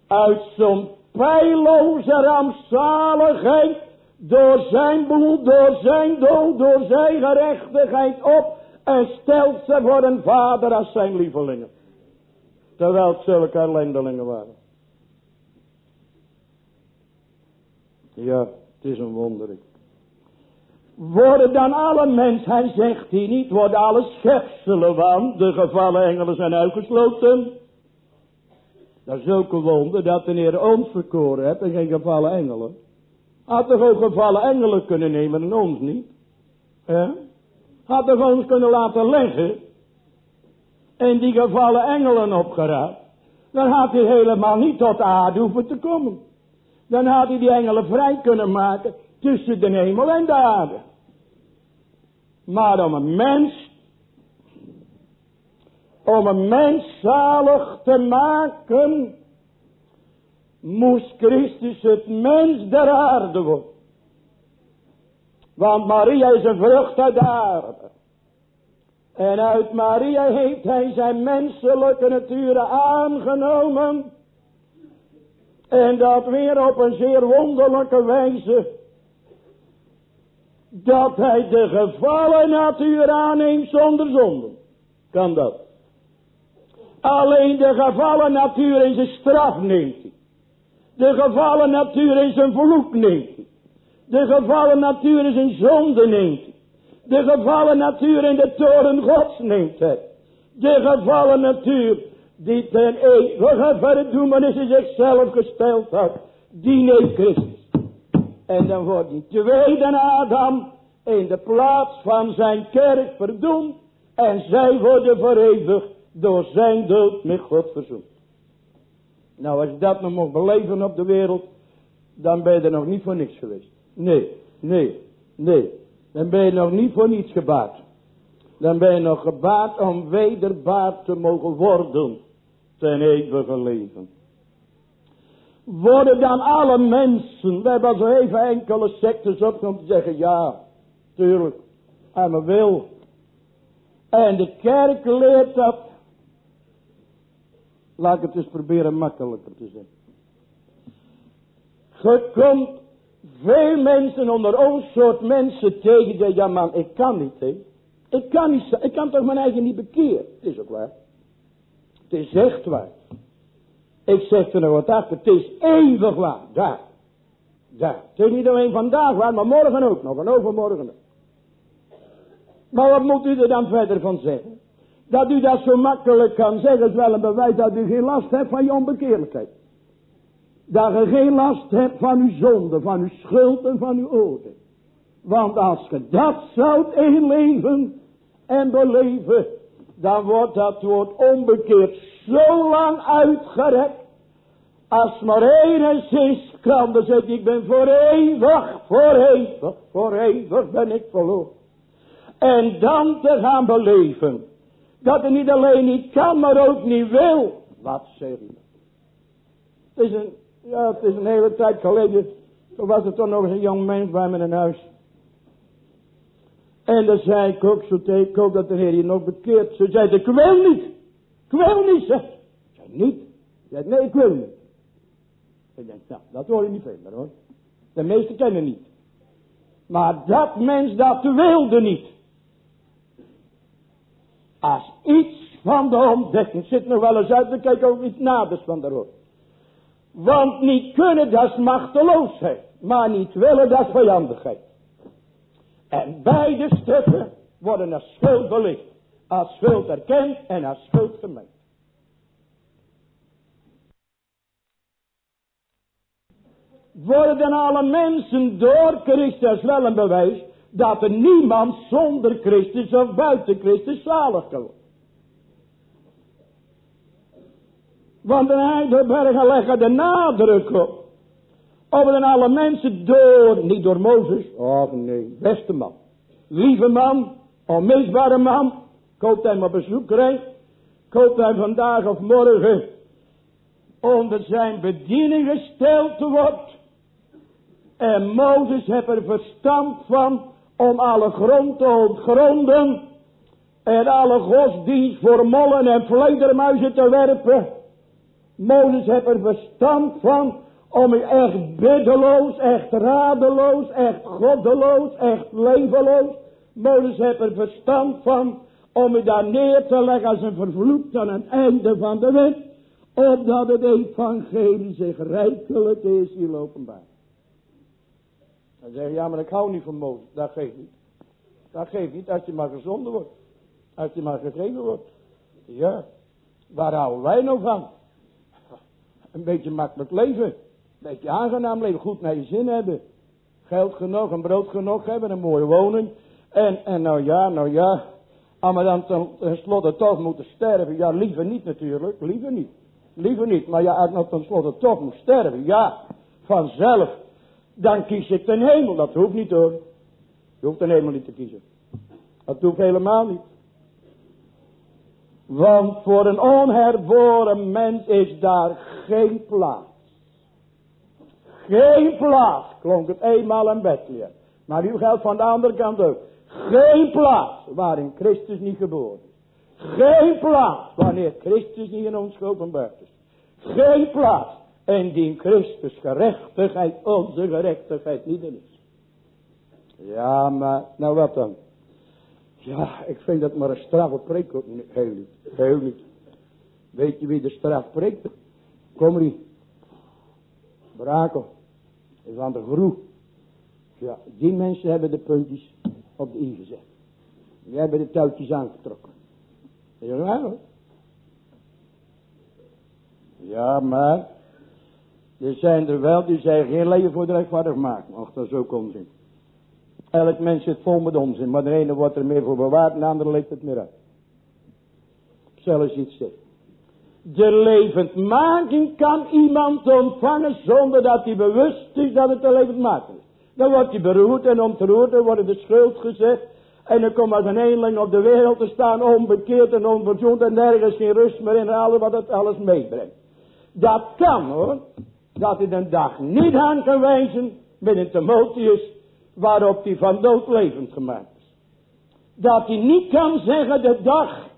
uit zo'n pijloze rampzaligheid door zijn bloed, door zijn dood, door zijn gerechtigheid op en stelt ze voor een vader als zijn lievelingen. Terwijl het zulke ellendelingen waren. Ja, het is een wonder. Worden dan alle mensen, hij zegt hier niet, worden alle schepselen van de gevallen engelen zijn uitgesloten. Dat is ook wonder dat de Heer ons verkoren hebt en geen gevallen engelen. Had toch ook gevallen engelen kunnen nemen en ons niet? Ja? Had toch ons kunnen laten leggen. En die gevallen engelen opgeraapt. Dan had hij helemaal niet tot aarde hoeven te komen. Dan had hij die engelen vrij kunnen maken tussen de hemel en de aarde. Maar om een mens, om een mens zalig te maken, moest Christus het mens der aarde worden. Want Maria is een vrucht uit de aarde. En uit Maria heeft hij zijn menselijke natuur aangenomen. En dat weer op een zeer wonderlijke wijze. Dat hij de gevallen natuur aanneemt zonder zonde. Kan dat? Alleen de gevallen natuur in zijn straf neemt hij. De gevallen natuur is een vloek neemt. De gevallen natuur is een zonde neemt. De gevallen natuur in de toren gods neemt het. De gevallen natuur die ten eeuwige verdoemenis in zichzelf gesteld had. Die neemt Christus. En dan wordt die tweede Adam in de plaats van zijn kerk verdoemd. En zij worden vereeuwigd door zijn dood met God verzoend. Nou, als je dat nog mocht beleven op de wereld, dan ben je er nog niet voor niks geweest. Nee, nee, nee. Dan ben je nog niet voor niets gebaat. Dan ben je nog gebaat om wederbaat te mogen worden ten eeuwige leven. Worden dan alle mensen, we hebben al zo even enkele sectes op om te zeggen, ja, tuurlijk, aan mijn wil. En de kerk leert dat Laat het eens proberen makkelijker te zeggen. Je komt veel mensen onder ons soort mensen tegen die ja man, ik kan niet, hè. Ik kan niet, ik kan toch mijn eigen niet bekeren. Het is ook waar. Het is echt waar. Ik zeg er nog wat achter, het is eeuwig waar, daar. Daar. Het is niet alleen vandaag waar, maar morgen ook nog en overmorgen. Maar wat moet u er dan verder van zeggen? Dat u dat zo makkelijk kan zeggen is wel een bewijs dat u geen last hebt van je onbekeerlijkheid. Dat je geen last hebt van uw zonde, van uw schuld en van uw oordeel. Want als je dat zou inleven en beleven, dan wordt dat woord onbekeerd zo lang uitgerekt. Als maar enigszins kan, dan zeg ik ben voor eeuwig, voor eeuwig, voor eeuwig ben ik verloren. En dan te gaan beleven dat hij niet alleen niet kan, maar ook niet wil. Wat zeg? Het is een, ja, het is een hele tijd geleden. Toen was er toch nog eens een jong mens bij me in huis. En dan zei ik ook zo tegen, ik dat de Heer je nog bekeert. Ze zei, ik wil niet. Ik wil niet, zeg. Zei, niet? zei, nee, ik wil niet. Ik denk, nou, dat hoor je niet verder hoor. De meesten kennen niet. Maar dat mens, dat wilde niet als iets van de ontdekking. Zit nog wel eens uit te kijken ook iets naders van daarop. Want niet kunnen, dat is machteloosheid. Maar niet willen, dat is vijandigheid. En beide stukken worden als schuld belicht. Als schuld erkend en als schuld gemengd. Worden alle mensen door Christus wel een bewijs dat er niemand zonder Christus of buiten Christus zalig kan worden. Want de Heidelbergen leggen de nadruk op. Of dan alle mensen door, niet door Mozes. Oh nee, beste man. Lieve man, onmisbare man. Koopt hij maar bezoek krijgt. Koopt hij vandaag of morgen onder zijn bediening gesteld wordt. En Mozes heeft er verstand van om alle grond te ontgronden en alle godsdienst voor mollen en vledermuizen te werpen. Mozes heeft er verstand van om echt biddeloos, echt radeloos, echt goddeloos, echt levenloos. Mozes heeft er verstand van om je daar neer te leggen als een vervloekt aan het einde van de weg. Opdat het evangelie zich rijkelijk is hier openbaar. Dan zeg je, ja, maar ik hou niet van Mozes. Dat geeft niet. Dat geeft niet als je maar gezonden wordt. Als je maar gegeven wordt. Ja, waar houden wij nou van? Een beetje makkelijk leven. Een beetje aangenaam leven. Goed naar je zin hebben. Geld genoeg en brood genoeg hebben. Een mooie woning. En, en nou ja, nou ja. Maar dan tenslotte toch moeten sterven. Ja, liever niet natuurlijk. Liever niet. Liever niet. Maar ja, als nou tenslotte toch moet sterven. Ja, vanzelf dan kies ik de hemel. Dat hoeft niet hoor. Je hoeft de hemel niet te kiezen. Dat hoeft helemaal niet. Want voor een onherboren mens is daar geen plaats. Geen plaats, klonk het eenmaal in Bethlehem. Maar u geldt van de andere kant ook. Geen plaats waarin Christus niet geboren is. Geen plaats wanneer Christus niet in ons geopenbaard is. Geen plaats en die Christus gerechtigheid, onze gerechtigheid niet is. Ja, maar, nou wat dan? Ja, ik vind dat maar een straffe preek. Heel niet, heel niet. Weet je wie de straf preekt? Kom niet. Brakel aan de groe. Ja, die mensen hebben de puntjes op de i gezet. Die hebben de touwtjes aangetrokken. Ja, hoor. Ja, maar er zijn er wel die zeggen geen leven voor de rechtvaardig maken. Och, dat is ook onzin. Elk mens zit vol met onzin, maar de ene wordt er meer voor bewaard en de andere leeft het meer uit. Eens iets zeggen. De levendmaking kan iemand ontvangen zonder dat hij bewust is dat het de levendmaking is. Dan wordt hij beroerd en ontroerd, dan wordt de schuld gezegd. En dan komt als een eenling op de wereld te staan, onbekeerd en onverzoend en nergens geen rust meer in wat het alles meebrengt. Dat kan hoor, dat hij een dag niet aan kan wijzen met een Timotheus waarop hij van dood levend gemaakt is. Dat hij niet kan zeggen de dag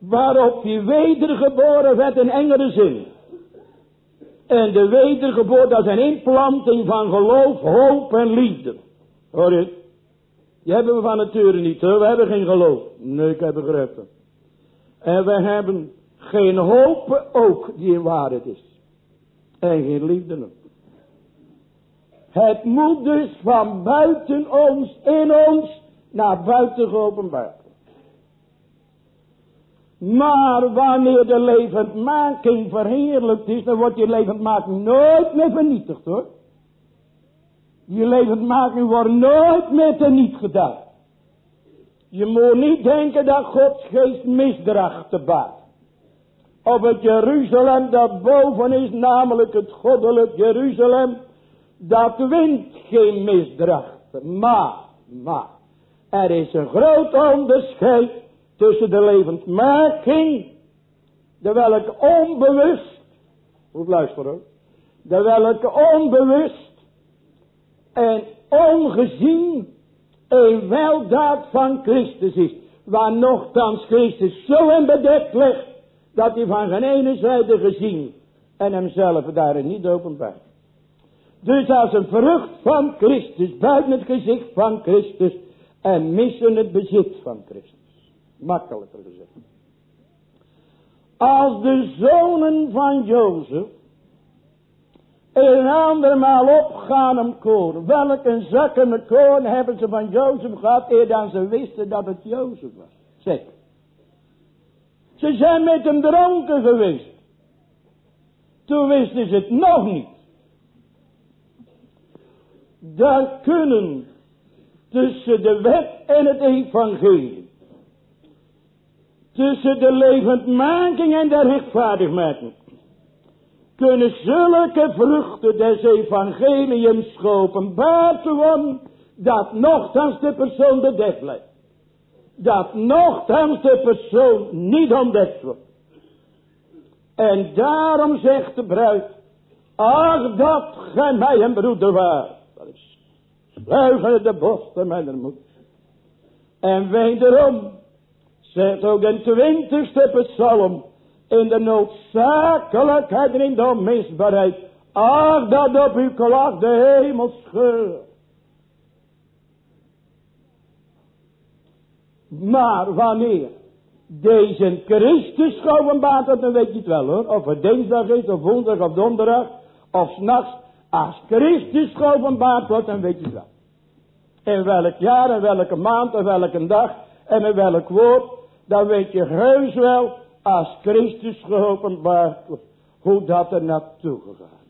waarop hij wedergeboren werd in engere zin. En de wedergeboorte, dat is een implanting van geloof, hoop en liefde. Hoor je? Die hebben we van nature niet, hoor. we hebben geen geloof. Nee, ik heb begrepen. En we hebben geen hoop ook die in waarheid is. En geen liefde ook. Het moet dus van buiten ons, in ons, naar buiten geopenbaard maar wanneer de levendmaking verheerlijkt is, dan wordt die levendmaking nooit meer vernietigd hoor. Die levendmaking wordt nooit meer teniet gedaan. Je moet niet denken dat Gods geest misdraagt te baat. Op het Jeruzalem dat boven is, namelijk het goddelijk Jeruzalem, dat wint geen misdracht. Maar, maar, er is een groot onderscheid tussen de levendmaking, de welke onbewust, moet luisteren, de welke onbewust en ongezien een weldaad van Christus is, waar nogthans Christus zo in bedekt ligt, dat hij van geen ene zijde gezien en hemzelf daarin niet openbaart. Dus als een vrucht van Christus, buiten het gezicht van Christus, en missen het bezit van Christus. Makkelijker gezegd. Als de zonen van Jozef een andermaal opgaan om koren. Welke zakken koren hebben ze van Jozef gehad eer dan ze wisten dat het Jozef was. Zeg. Ze zijn met hem dronken geweest. Toen wisten ze het nog niet. Daar kunnen tussen de wet en het evangelie tussen de levendmaking en de rechtvaardigmaking kunnen zulke vruchten des evangeliums geopenbaard worden, dat nogthans de persoon bedekt blijft. Dat nogthans de persoon niet ontdekt wordt. En daarom zegt de bruid, ach dat gij mij een broeder waart. Dat is de borsten mijn moed. En wederom Zegt ook een twintigste psalm. In de noodzakelijkheid en in de onmisbaarheid. Ach, dat op uw klag de hemel scheurt. Maar wanneer deze Christus geopenbaard wordt, dan weet je het wel hoor. Of het dinsdag is, of woensdag, of donderdag, of s'nachts. Als Christus geopenbaard wordt, dan weet je het wel. In welk jaar, in welke maand, in welke dag, en in welk woord dan weet je heus wel, als Christus geopenbaard wordt, hoe dat er naartoe is.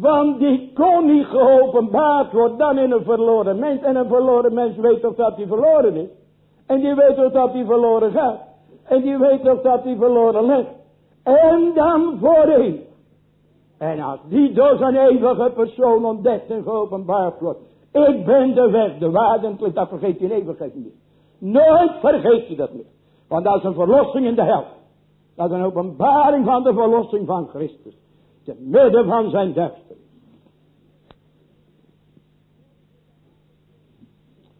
Want die kon niet geopenbaard worden dan in een verloren mens. En een verloren mens weet toch dat hij verloren is. En die weet toch dat hij verloren gaat. En die weet toch dat hij verloren ligt. En dan voor eeuwig. En als die door zijn eeuwige persoon ontdekt en geopenbaard wordt. Ik ben de weg, de waarde dat vergeet je in eeuwigheid niet. Nooit vergeet je dat niet. Want dat is een verlossing in de hel. Dat is een openbaring van de verlossing van Christus. Te midden van zijn duisternis.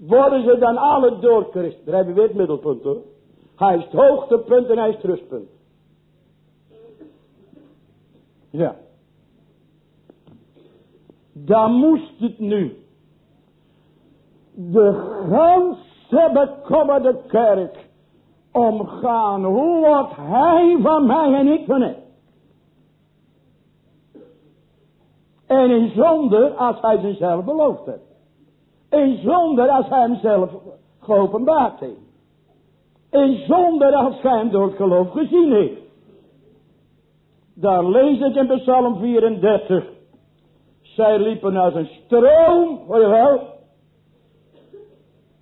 Worden ze dan alle door Christus. Daar hebben we het middelpunt hoor. Hij is het hoogtepunt en hij is het rustpunt. Ja. Dan moest het nu. De gans de bekommerde kerk omgaan. Hoe wordt hij van mij en ik van hem? En in zonde als hij zichzelf beloofd heeft. In zonde als hij hemzelf geopenbaard heeft. In zonde als hij hem door het geloof gezien heeft. Daar lees ik in Psalm 34. Zij liepen als een stroom, hoor je wel?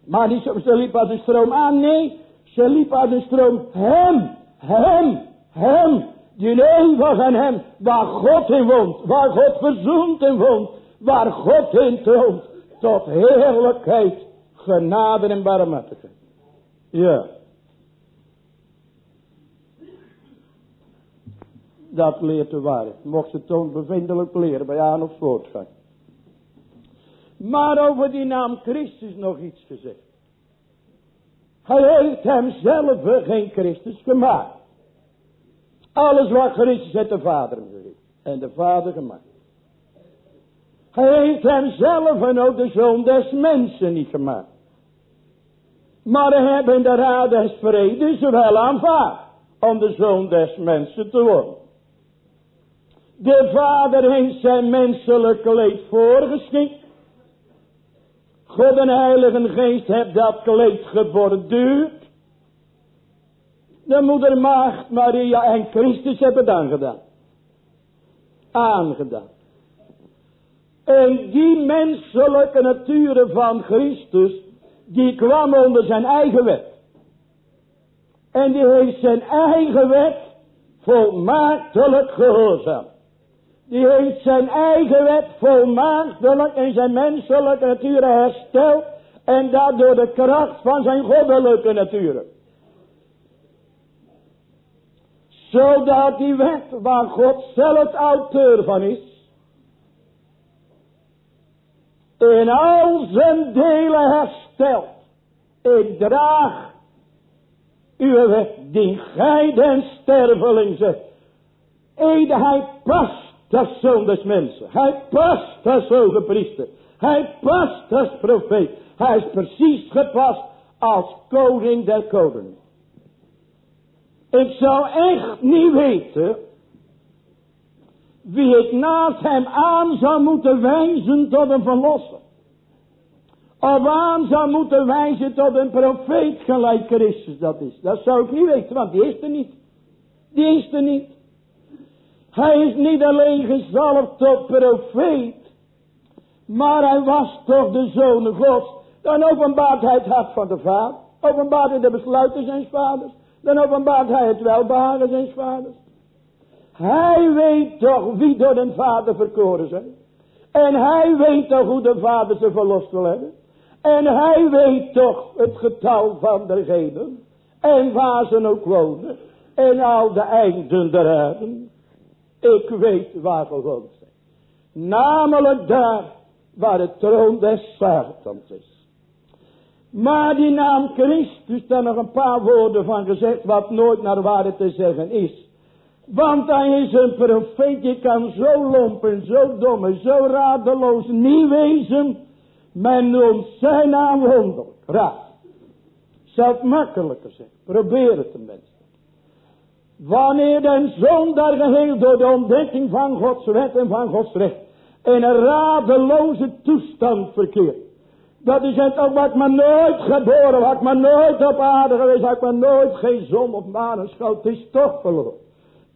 Maar niet zo, ze liepen als een stroom aan, nee. Ze liepen als een stroom hem, hem, hem. Die eeuwig en hem, waar God in woont, waar God verzoend in woont, waar God in troont, tot heerlijkheid, genade en barmhartigheid. Ja. Dat leert de waarheid. Mocht ze toon bevindelijk leren bij aan of voortgang. Maar over die naam Christus nog iets gezegd. Hij heeft hemzelf geen Christus gemaakt. Alles wat Christus heeft de Vader gegeven. En de Vader gemaakt. Hij heeft hemzelf en ook de Zoon des mensen niet gemaakt. Maar in de raad des vredes wel aanvaard. Om de Zoon des mensen te worden. De Vader heeft zijn menselijke leed voorgeschikt. God en Heilige Geest heeft dat kleed geborduurd. De moeder Maagd Maria en Christus hebben het aangedaan. Aangedaan. En die menselijke natuur van Christus, die kwam onder zijn eigen wet. En die heeft zijn eigen wet volmaaktelijk gehoorzaam. Die heeft zijn eigen wet volmaaktelijk in zijn menselijke natuur hersteld. En dat door de kracht van zijn goddelijke natuur. Zodat die wet waar God zelf auteur van is. In al zijn delen herstelt. Ik draag uw die gij den sterveling zegt. Ede hij past als des mensen. Hij past als hoge priester. Hij past als profeet. Hij is precies gepast als koning der koningen. Ik zou echt niet weten wie ik naast hem aan zou moeten wijzen tot een verlosser. Of aan zou moeten wijzen tot een profeet gelijk Christus dat is. Dat zou ik niet weten, want die is er niet. Die is er niet. Hij is niet alleen gezalfd tot profeet. Maar hij was toch de zoon gods. Dan openbaart hij het hart van de vader. Openbaart hij de besluiten zijn vaders. Dan openbaart hij het welbehagen zijn vaders. Hij weet toch wie door de vader verkoren zijn. En hij weet toch hoe de vader ze verlost wil hebben. En hij weet toch het getal van degenen. En waar ze ook wonen. En al de einden der aarde. Ik weet waar gewoond zijn. Namelijk daar waar de troon des Satans is. Maar die naam Christus, daar nog een paar woorden van gezegd, wat nooit naar waarde te zeggen is. Want hij is een profeet, je kan zo lompen, zo domme, zo radeloos niet wezen. Men noemt zijn naam wonderlijk, raad. Zou het makkelijker zijn, probeer het een mens. Wanneer de zoon daar geheel door de ontdekking van Gods wet en van Gods recht in een radeloze toestand verkeert. Dat is het ook wat men nooit geboren, wat men nooit op aarde geweest, wat men nooit geen zon of maan is toch verloren.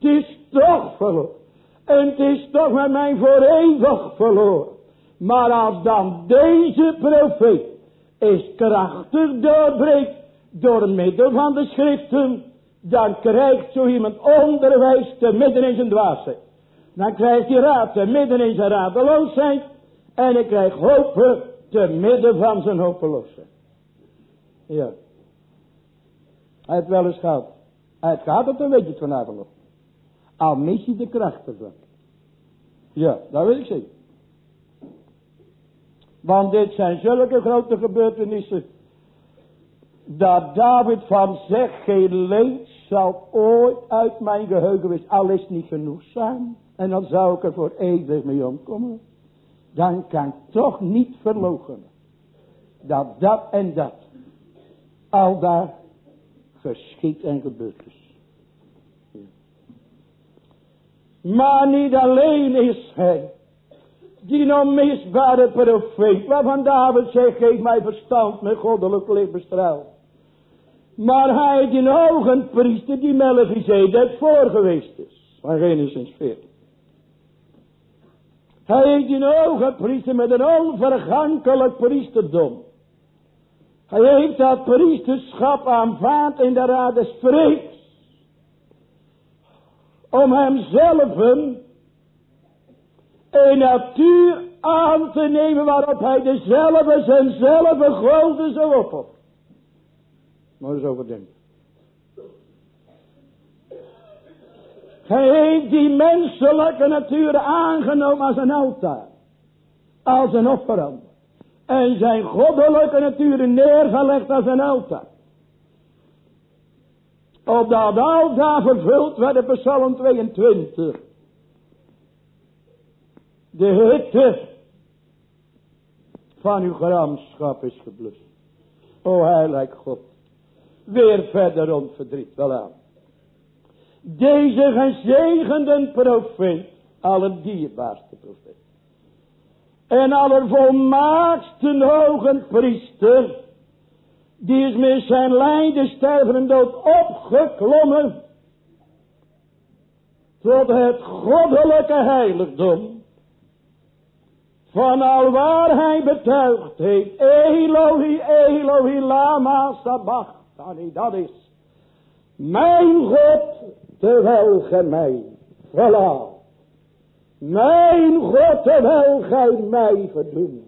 Het is toch verloren. En het is toch met mij voor eeuwig verloren. Maar als dan deze profeet is krachtig doorbreekt door middel van de schriften dan krijgt zo iemand onderwijs te midden in zijn dwaasheid. Dan krijgt hij raad te midden in zijn radeloosheid. En hij krijgt hoop te midden van zijn hopeloosheid. Ja. Hij heeft wel eens gehad. Hij heeft gehad, dan weet je vanavond nog. Al mis je de kracht ervan. Ja, dat wil ik zeggen. Want dit zijn zulke grote gebeurtenissen. Dat David van zegt, geen leed zal ooit uit mijn geheugen wist, al is niet genoeg zijn. En dan zou ik er voor eeuwig mee omkomen. Dan kan ik toch niet verlogen. Dat dat en dat al daar geschied en gebeurd is. Maar niet alleen is hij Die onmisbare profeet. Waarvan David zegt, geef mij verstand met goddelijk licht bestraald. Maar hij die hoge priester die Melchizedek voor geweest is. Van Genesis 14. Hij heeft die hoge priester met een onvergankelijk priesterdom. Hij heeft dat priesterschap aanvaard in de raad des. Om hemzelf een natuur aan te nemen waarop hij dezelfde zijnzelfde grote zou opofferen. Maar eens overdenken. Hij heeft die menselijke natuur aangenomen als een altaar. Als een offerand. En zijn goddelijke natuur neergelegd als een altaar. Opdat altaar vervuld werd in Psalm 22. De hitte van uw gramschap is geblust. O heilig God. Weer verder rond verdriet wel aan. Deze gezegende profeet, allerdierbaarste profeet. En allervolmaakste hoge priester, die is met zijn lijden, sterven en dood opgeklommen tot het goddelijke heiligdom. Van al waar hij betuigd heeft, Elohi, Elohi, lama sabachthani, dat is. Mijn God, terwijl gij mij verlaat. Mijn God, terwijl gij mij verdoemt.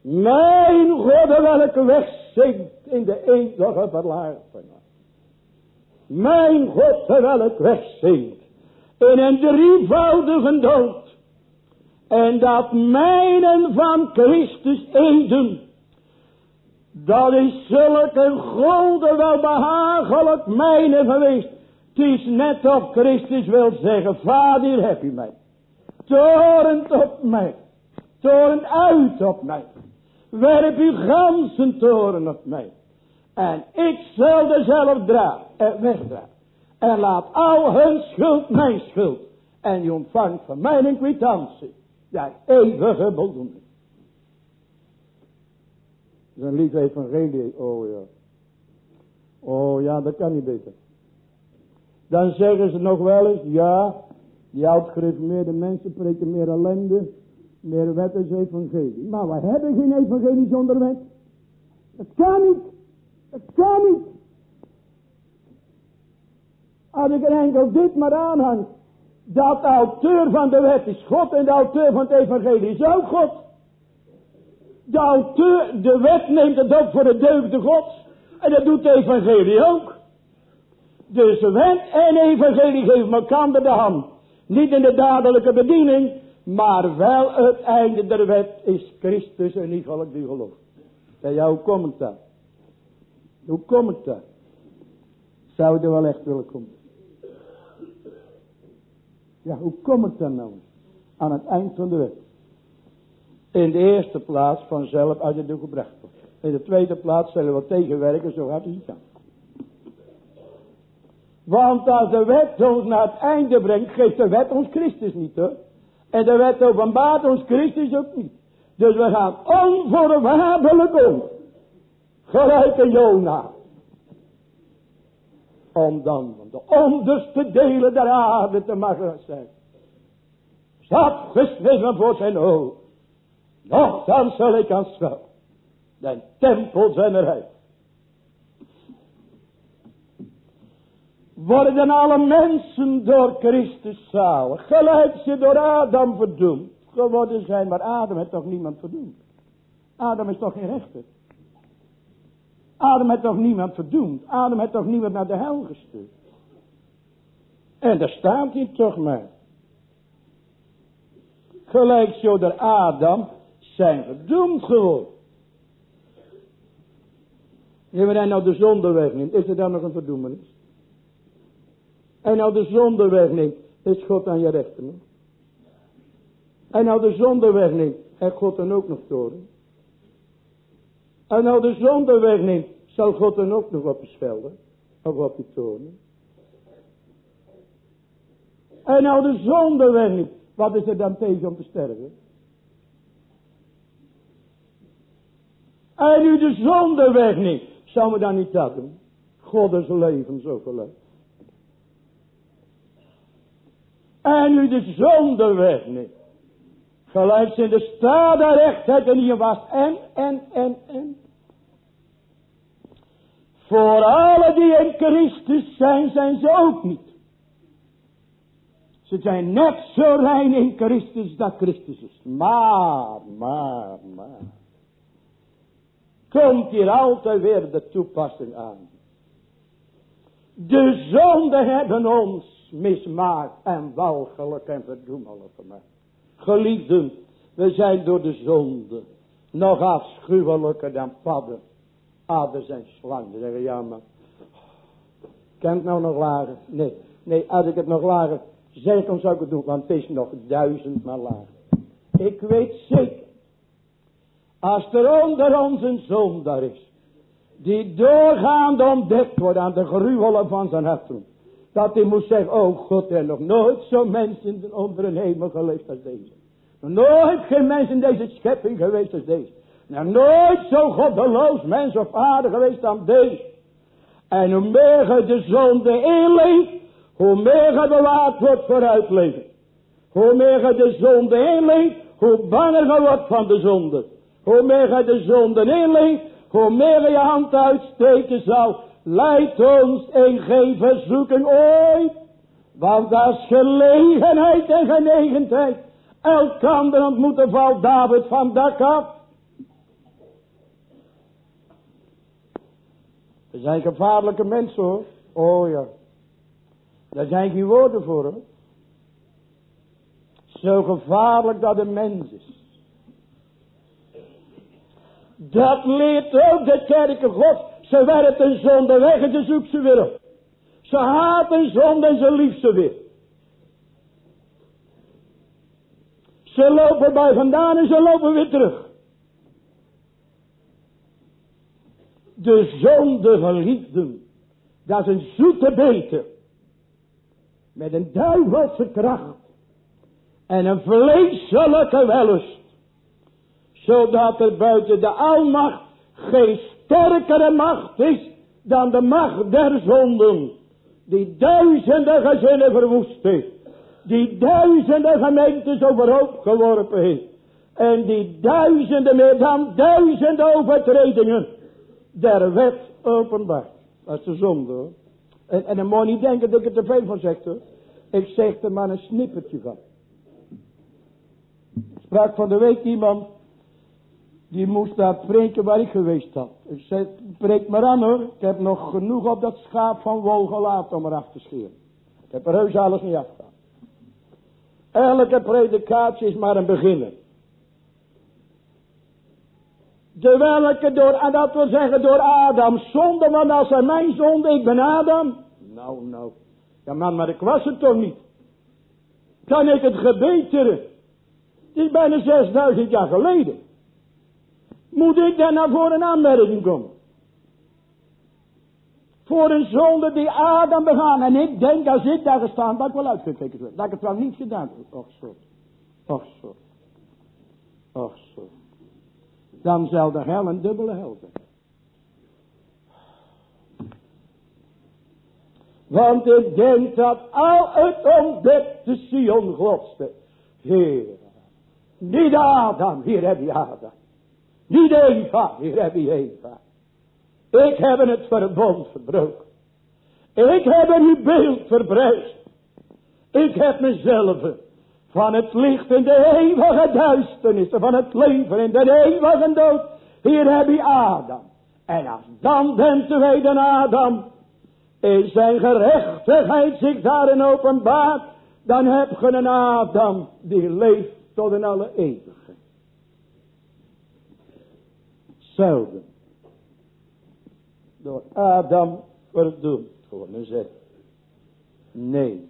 Mijn God, welke wegzinkt in de eeuwige verlaten. Mijn God, terwijl ik wegzinkt in een drievoudige dood. En dat mijnen van Christus eden. Dat is zulk een golden wel behagelijk mijne geweest. Het is net of Christus wil zeggen, Vader heb u mij. Torent op mij. Torent uit op mij. Werp uw ganzen toren op mij. En ik zal dezelfde dragen en wegdragen. En laat al hun schuld mijn schuld. En je ontvangt van mij een kwitantie. Ja, eeuwige voldoening. Dat is een lief evangelie, oh ja. Oh ja, dat kan niet beter. Dan zeggen ze nog wel eens, ja, die oud-gereformeerde mensen preken meer ellende, meer wet als evangelie. Maar we hebben geen evangelie zonder wet. Het kan niet. Het kan niet. Als ik er enkel dit maar aanhang, dat de auteur van de wet is God en de auteur van het evangelie is ook God. De auteur, de wet neemt het op voor de deugde gods. En dat doet de evangelie ook. Dus wet en evangelie geven elkaar de hand. Niet in de dadelijke bediening, maar wel het einde der wet is Christus en niet volk die gelooft. En ja, hoe komt het dan? Hoe komt het dan? Zou je er wel echt willen komen? Ja, hoe komt het nou? Aan het eind van de wet. In de eerste plaats vanzelf als je er gebracht wordt. In de tweede plaats zullen we tegenwerken zo hard als je kan. Want als de wet ons naar het einde brengt, geeft de wet ons Christus niet hoor. En de wet openbaart ons Christus ook niet. Dus we gaan onvoorwaardelijk om. Gelijk een Jona. Om dan de onderste delen der aarde te mogen zijn. Zat gesneden voor zijn oog. Nog dan zal ik aanschouwen. Den tempel zijn er Worden alle mensen door Christus zalig. Gelijk ze door Adam verdoemd geworden zijn. Maar Adam heeft toch niemand verdoemd. Adam is toch geen rechter. Adam heeft toch niemand verdoemd. Adam heeft toch niemand naar de hel gestuurd. En daar staat hij toch maar. Gelijk zo door Adam zijn verdoemd geworden. Maar hij nou de zonde wegneemt, is er dan nog een verdoemenis? En nou de zonde is God aan je rechter. En nou de zonde heeft God dan ook nog toren. En nou de zonde zal God dan ook nog op je schelden. Of op je toren. En nou de zonde Wat is er dan tegen om te sterven? En u de zonde wegneemt. Zou we dan niet dat? God is leven zo gelijk. En u de zonde wegneemt. Gelijk zijn de stade rechtheid en hier was. En, en, en, en. Voor alle die in Christus zijn, zijn ze ook niet. Ze zijn net zo rein in Christus dat Christus is. Maar, maar, maar. Komt hier altijd weer de toepassing aan. De zonden hebben ons mismaakt en walgelijk en verdoemelijk gemaakt. Geliefden, we zijn door de zonde nog afschuwelijker dan padden, adders en slangen. Zeggen, ja maar, ik nou nog lager? Nee, nee, als ik het nog lager zeg, dan zou ik het doen, want het is nog duizendmaal lager. Ik weet zeker, als er onder ons een zondaar is, die doorgaand ontdekt wordt aan de gruwelen van zijn harten, dat hij moet zeggen, oh God, er nog nooit zo'n mensen onder een hemel geleefd als deze. Nog nooit geen mens in deze schepping geweest als deze. Nog nooit zo goddeloos mens of aarde geweest dan deze. En hoe meer je de zonde inleeft, hoe meer je bewaard wordt voor uitleven. Hoe meer je de zonde inleeft, hoe banger je wordt van de zonde. Hoe meer je de zonde inleeft, hoe meer je je hand uitsteken zal. Leid ons in geen verzoeking ooit. Want als gelegenheid en genegenheid elkander ontmoeten valt David van dak af. We zijn gevaarlijke mensen hoor. Oh ja. Daar zijn geen woorden voor hoor. Zo gevaarlijk dat een mens is. Dat leert ook de kerken God. Ze werpt een zonde weg en ze zoekt ze weer op. Ze haat een zonde en ze lief ze weer. Ze lopen bij vandaan en ze lopen weer terug. De zonde geliefden. Dat is een zoete beter. Met een duivelse kracht. En een vleeselijke wellust. Zodat er buiten de almacht geen sterkere macht is dan de macht der zonden. Die duizenden gezinnen verwoest heeft. Die duizenden gemeentes overhoop geworpen heeft. En die duizenden, meer dan duizenden overtredingen der wet openbaar. Dat is de zonde hoor. En, en dan moet niet denken dat ik er te veel van zeg. Ik zeg er maar een snippertje van. Sprak van de week iemand die moest daar preken waar ik geweest had. Ik zei, preek maar aan hoor. Ik heb nog genoeg op dat schaap van wol gelaten om eraf te scheren. Ik heb er heus alles niet afgedaan. Elke predikatie is maar een beginner. De welke door, en dat wil zeggen door Adam zonde, want als hij mijn zonde, ik ben Adam. Nou, nou. Ja man, maar ik was het toch niet. Kan ik het gebeteren? Het is bijna 6000 jaar geleden. Moet ik daar naar voor een aanmerking komen? Voor een zonde die Adam begaan. En ik denk als ik daar gestaan dat ik wel uitgekeken werd. Dat ik het wel niet gedaan heb. Och zo. Och zo. Och zo. Dan zal de hel een dubbele hel zijn. Want ik denk dat al het ontdekte Sion glotste. Heer. Niet Adam, hier heb je Adam. Niet Eva, hier heb je Eva. Ik heb het verbond verbroken. Ik heb uw beeld verbruist. Ik heb mezelf van het licht in de eeuwige duisternis, van het leven in de eeuwige dood. Hier heb je Adam. En als dan bent wij de Adam, in zijn gerechtigheid zich daarin openbaart, dan heb je een Adam die leeft tot in alle eeuwigheid. Door Adam verdoemd geworden. Zeg, nee.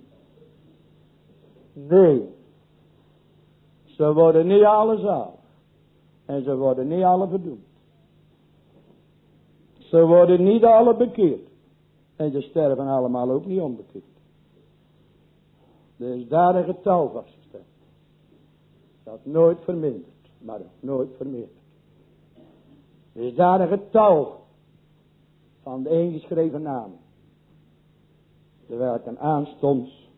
Nee. Ze worden niet alle zalig. En ze worden niet alle verdoemd. Ze worden niet alle bekeerd. En ze sterven allemaal ook niet onbekeerd. Er is daar een getal vastgesteld. Dat nooit verminderd, maar ook nooit vermeerderd. Is daar een getal van de ingeschreven namen. Terwijl het een aanstonds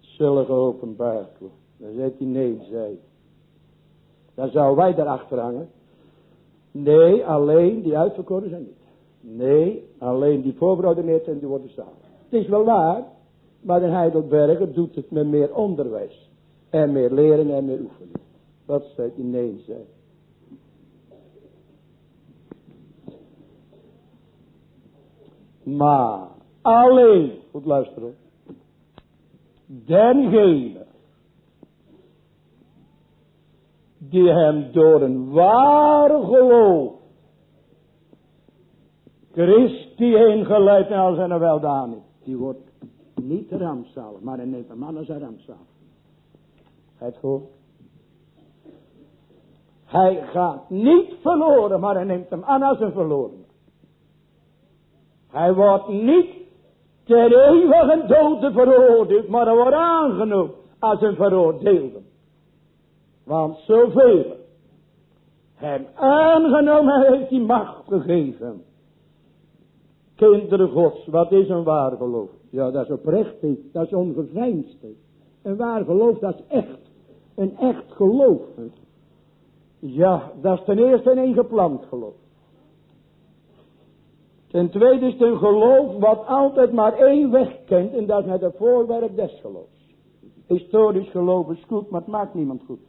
zullen geopenbaard worden. Dan zegt hij nee, zij. Dan zouden wij daarachter hangen. Nee, alleen die uitverkoren zijn niet. Nee, alleen die voorbereid zijn, die worden samen. Het is wel waar, maar de Heidelberger doet het met meer onderwijs. En meer leren en meer oefening. Dat zei hij nee, zij. Maar alleen, goed luisteren, dengene die hem door een waar geloof Christi heen geleid al zijn weldanig, die wordt niet rampzalig, maar een man als een rampzalig. Het goed. Hij gaat niet verloren, maar hij neemt hem aan als een verloren. Hij wordt niet ter eeuwige dood veroordeeld, maar hij wordt aangenomen als een veroordeelde. Want zoveel hem aangenomen heeft die macht gegeven. Kinderen gods, wat is een waar geloof? Ja, dat is oprecht, dat is ongeveinsd. Een waar geloof, dat is echt. Een echt geloof. Ja, dat is ten eerste een ingeplant geloof. Ten tweede is het een geloof wat altijd maar één weg kent en dat is naar het voorwerp des geloofs. Historisch geloof is goed, maar het maakt niemand goed.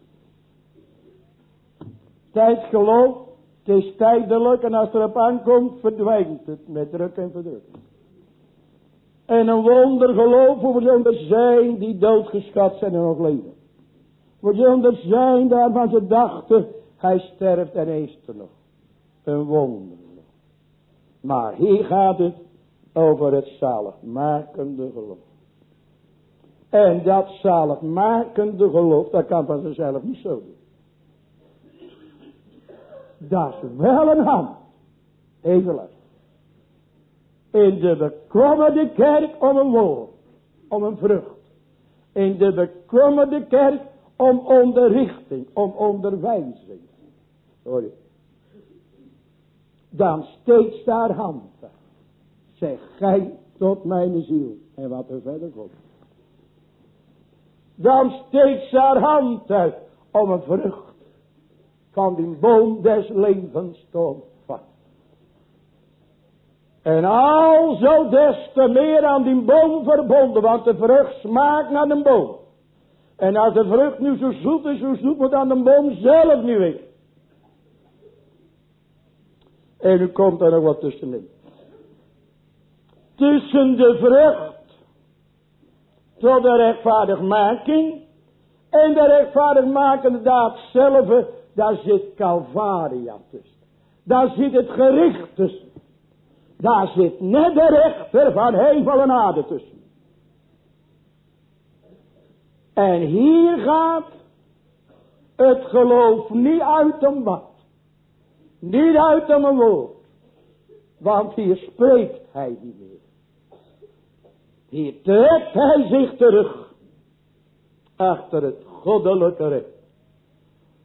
Tijdsgeloof, het is tijdelijk en als het erop aankomt verdwijnt het met druk en verdrukking. En een wondergeloof voor zonder zijn die doodgeschat zijn en nog leven. Voor zonder zijn daarvan ze dachten, hij sterft en is er nog. Een wonder. Maar hier gaat het over het zaligmakende geloof. En dat zaligmakende geloof, dat kan van zichzelf niet zo doen. Dat is wel een hand. Even luisteren. In de bekommerde kerk om een woord. Om een vrucht. In de bekommerde kerk om onderrichting. Om onderwijzing. Sorry dan steeds daar hand. Zeg gij tot mijn ziel. En wat er verder komt. Dan steeds haar hand om een vrucht van die boom des levens te ontvangen. En al zo des te meer aan die boom verbonden, want de vrucht smaakt naar de boom. En als de vrucht nu zo zoet is, zo zoet moet aan de boom zelf nu weer. En nu komt er nog wat tussenin. Tussen de vrucht tot de rechtvaardigmaking en de rechtvaardigmakende daad zelf, daar zit Calvaria tussen. Daar zit het gericht tussen. Daar zit net de rechter van hemel en aarde tussen. En hier gaat het geloof niet uit om wat. Niet uit om een woord. Want hier spreekt hij niet meer. Hier trekt hij zich terug. Achter het goddelijke recht.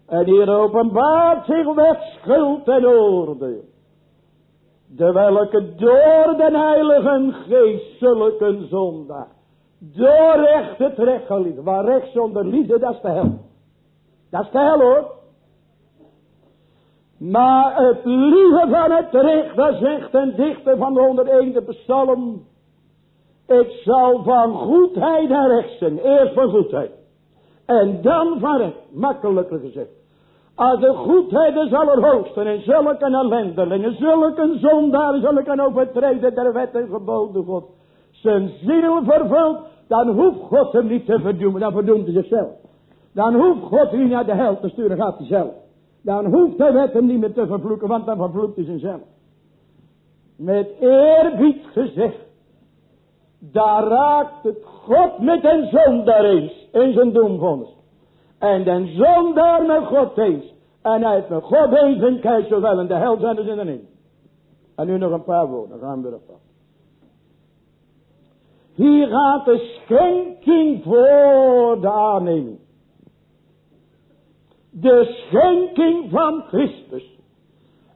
En hier openbaart zich wet, schuld en oordeel. De welke door den heiligen geest zulke zondaar. Door recht het recht geliefd. Waar recht zonder liefde, dat is de hel. Dat is de hel hoor. Maar het lieve van het recht, dat zegt een dichter van de 101e psalm. Ik zal van goedheid naar rechtsen. Eerst van goedheid. En dan van recht. Makkelijker gezegd. Als de goedheid is allerhoogste en zulke ellendelingen, zulke zondaar, zulke overtreden der wet en geboden God, zijn ziel vervult, dan hoeft God hem niet te verdoemen, dan verdoemt hij zichzelf. Dan hoeft God u naar de hel te sturen, gaat hij zelf. Dan hoeft de wet hem niet meer te vervloeken, want dan vervloekt hij zichzelf. Met eerbied gezegd. Daar raakt het God met een zondaar eens in zijn doemvondst. En den zondaar met God eens. En hij heeft met God eens en kijkt zowel in de hel zijn als in in. En nu nog een paar woorden, gaan we erop Hier gaat de schenking voor de aanneming. De schenking van Christus.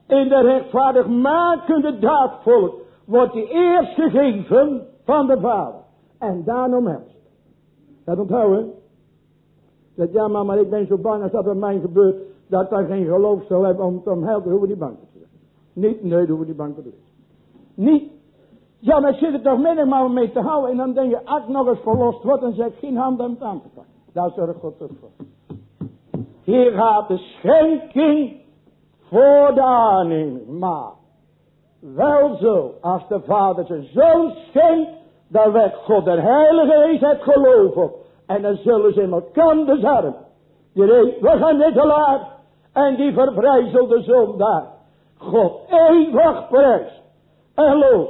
In de rechtvaardigmakende daadvolk wordt die eerst gegeven van de Vader. En daarom helst. Dat onthouden. Dat ja maar, ik ben zo bang als dat bij mij gebeurt. Dat daar geen geloof zal hebben om te helpen. Hoeven die bang te zijn. Niet, nee, hoeven die bang te doen. Niet. Ja, maar zit er toch minimaal mee te houden. En dan denk je, als ik nog eens verlost wordt, dan zeg geen hand om het aan te pakken. Daar zorgt God toch voor. Hier gaat de schenking voor de aanneming. Maar wel zo, als de Vader zijn zoon schenkt, dan werd God de Heilige Geest het geloof op. En dan zullen ze in elkaar arm. Die eeuwige middelaar en die verbrijzelde zondaar. God eeuwig prijs en loof.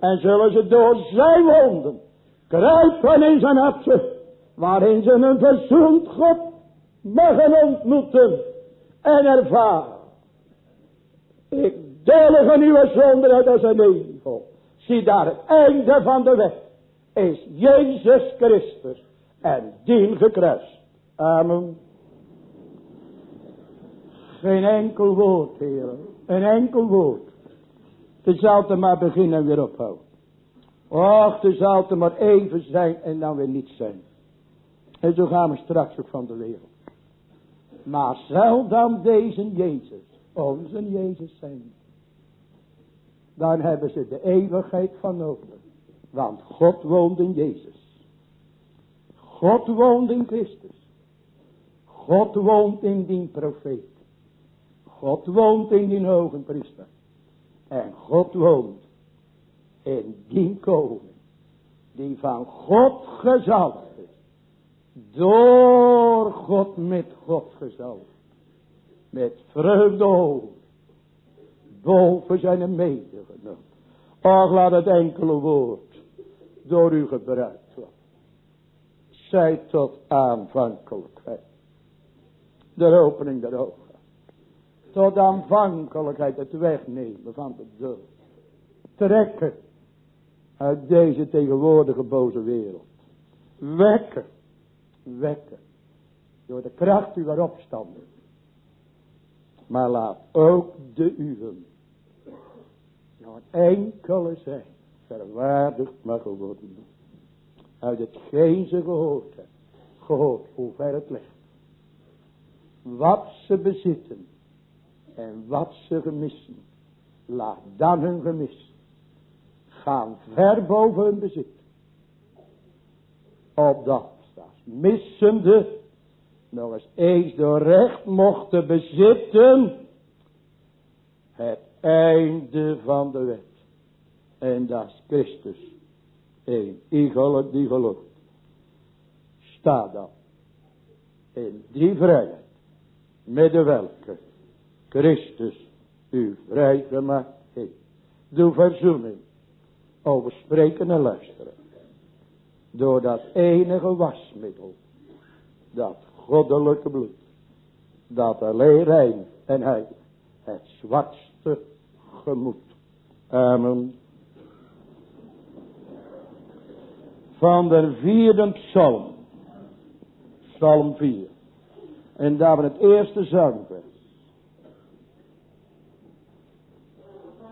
En zullen ze door zijn wonden kruipen in zijn hartje. Waarin ze een verzoend God mogen ontmoeten en ervaren. Ik delige nieuwe zonde uit als een nevel. Zie daar het einde van de weg. Is Jezus Christus. En dien gekruist. Amen. Geen enkel woord, Heer. Een enkel woord. Het is altijd maar beginnen en weer ophouden. Och, het is altijd maar even zijn en dan weer niet zijn. En zo gaan we straks ook van de wereld. Maar zal dan deze Jezus, onze Jezus zijn. Dan hebben ze de eeuwigheid van nodig. Want God woont in Jezus. God woont in Christus. God woont in die profeet. God woont in die hoge priester. En God woont in die koning. Die van God gezalfd. Door God met God gezalfd. Met vreugde boven zijn medegenoten. Och, laat het enkele woord door u gebruikt worden. Zij tot aanvankelijkheid. De opening der ogen. Tot aanvankelijkheid het wegnemen van de dood. Trekken uit deze tegenwoordige boze wereld. Wekken. Wekken. Door de kracht uw opstanden. Maar laat ook de uwen. Nou enkele zijn. Verwaardigd mag worden. Uit hetgeen ze gehoord hebben. Gehoord hoe ver het ligt. Wat ze bezitten. En wat ze gemissen. Laat dan hun gemis. Gaan ver boven hun bezit. Opdat missende nog eens eens door recht mochten bezitten. Het einde van de wet. En dat is Christus. Een iegelijk die gelooft. Sta dan. In die vrijheid. Met de welke Christus u vrijgemaakt heeft. Doe verzoening. Over spreken en luisteren. Door dat enige wasmiddel. Dat goddelijke bloed. Dat alleen rein en hij het zwartste gemoed. Amen. Van de vierde psalm. Psalm 4. En daar we het eerste zangvers.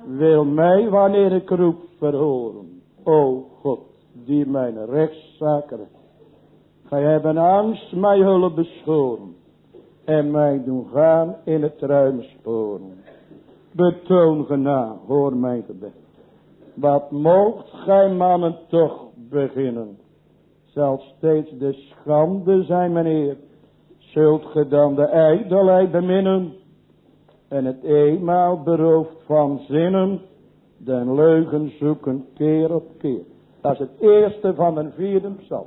Wil mij wanneer ik roep verhoren. O God, die mijn rechtszaken Gij hebben angst mij hulp beschoren. En mij doen gaan in het ruime sporen. Betoon genaam, hoor mijn gebed. Wat moogt gij mannen toch beginnen. Zal steeds de schande zijn, meneer. Zult ge dan de ijdelheid beminnen. En het eenmaal beroofd van zinnen. Den leugen zoeken keer op keer. Dat is het eerste van een vierde psalm.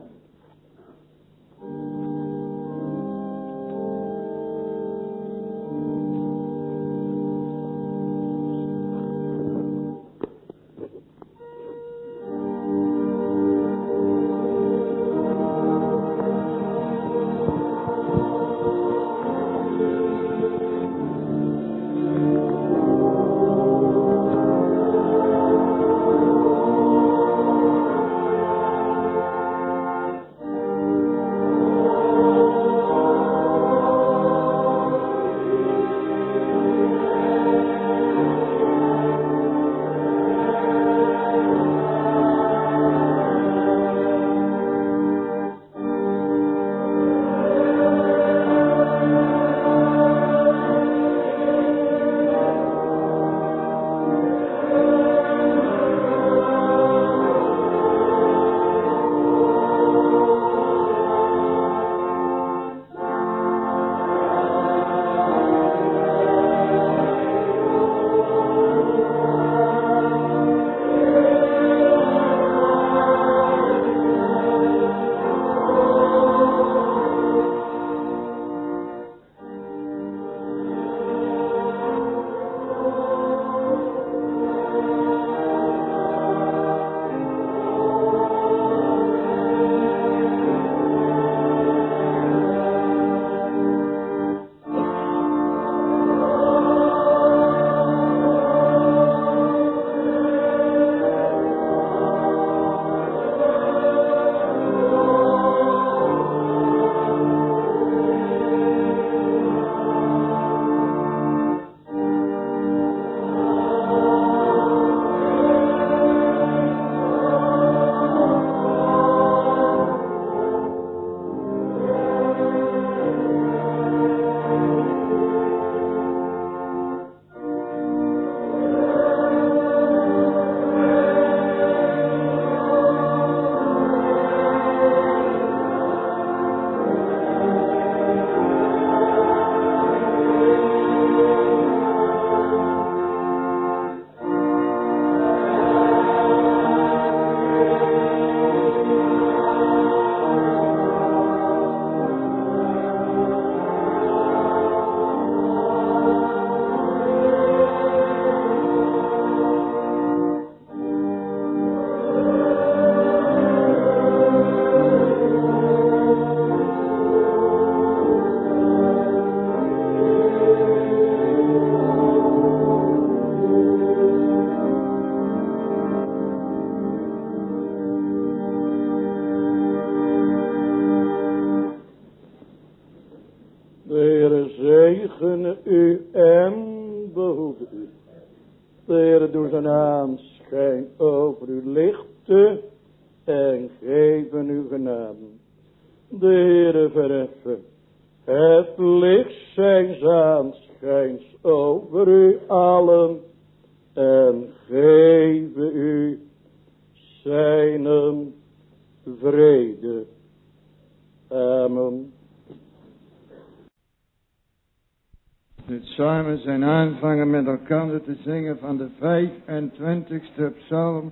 Te zingen van de 25ste psalm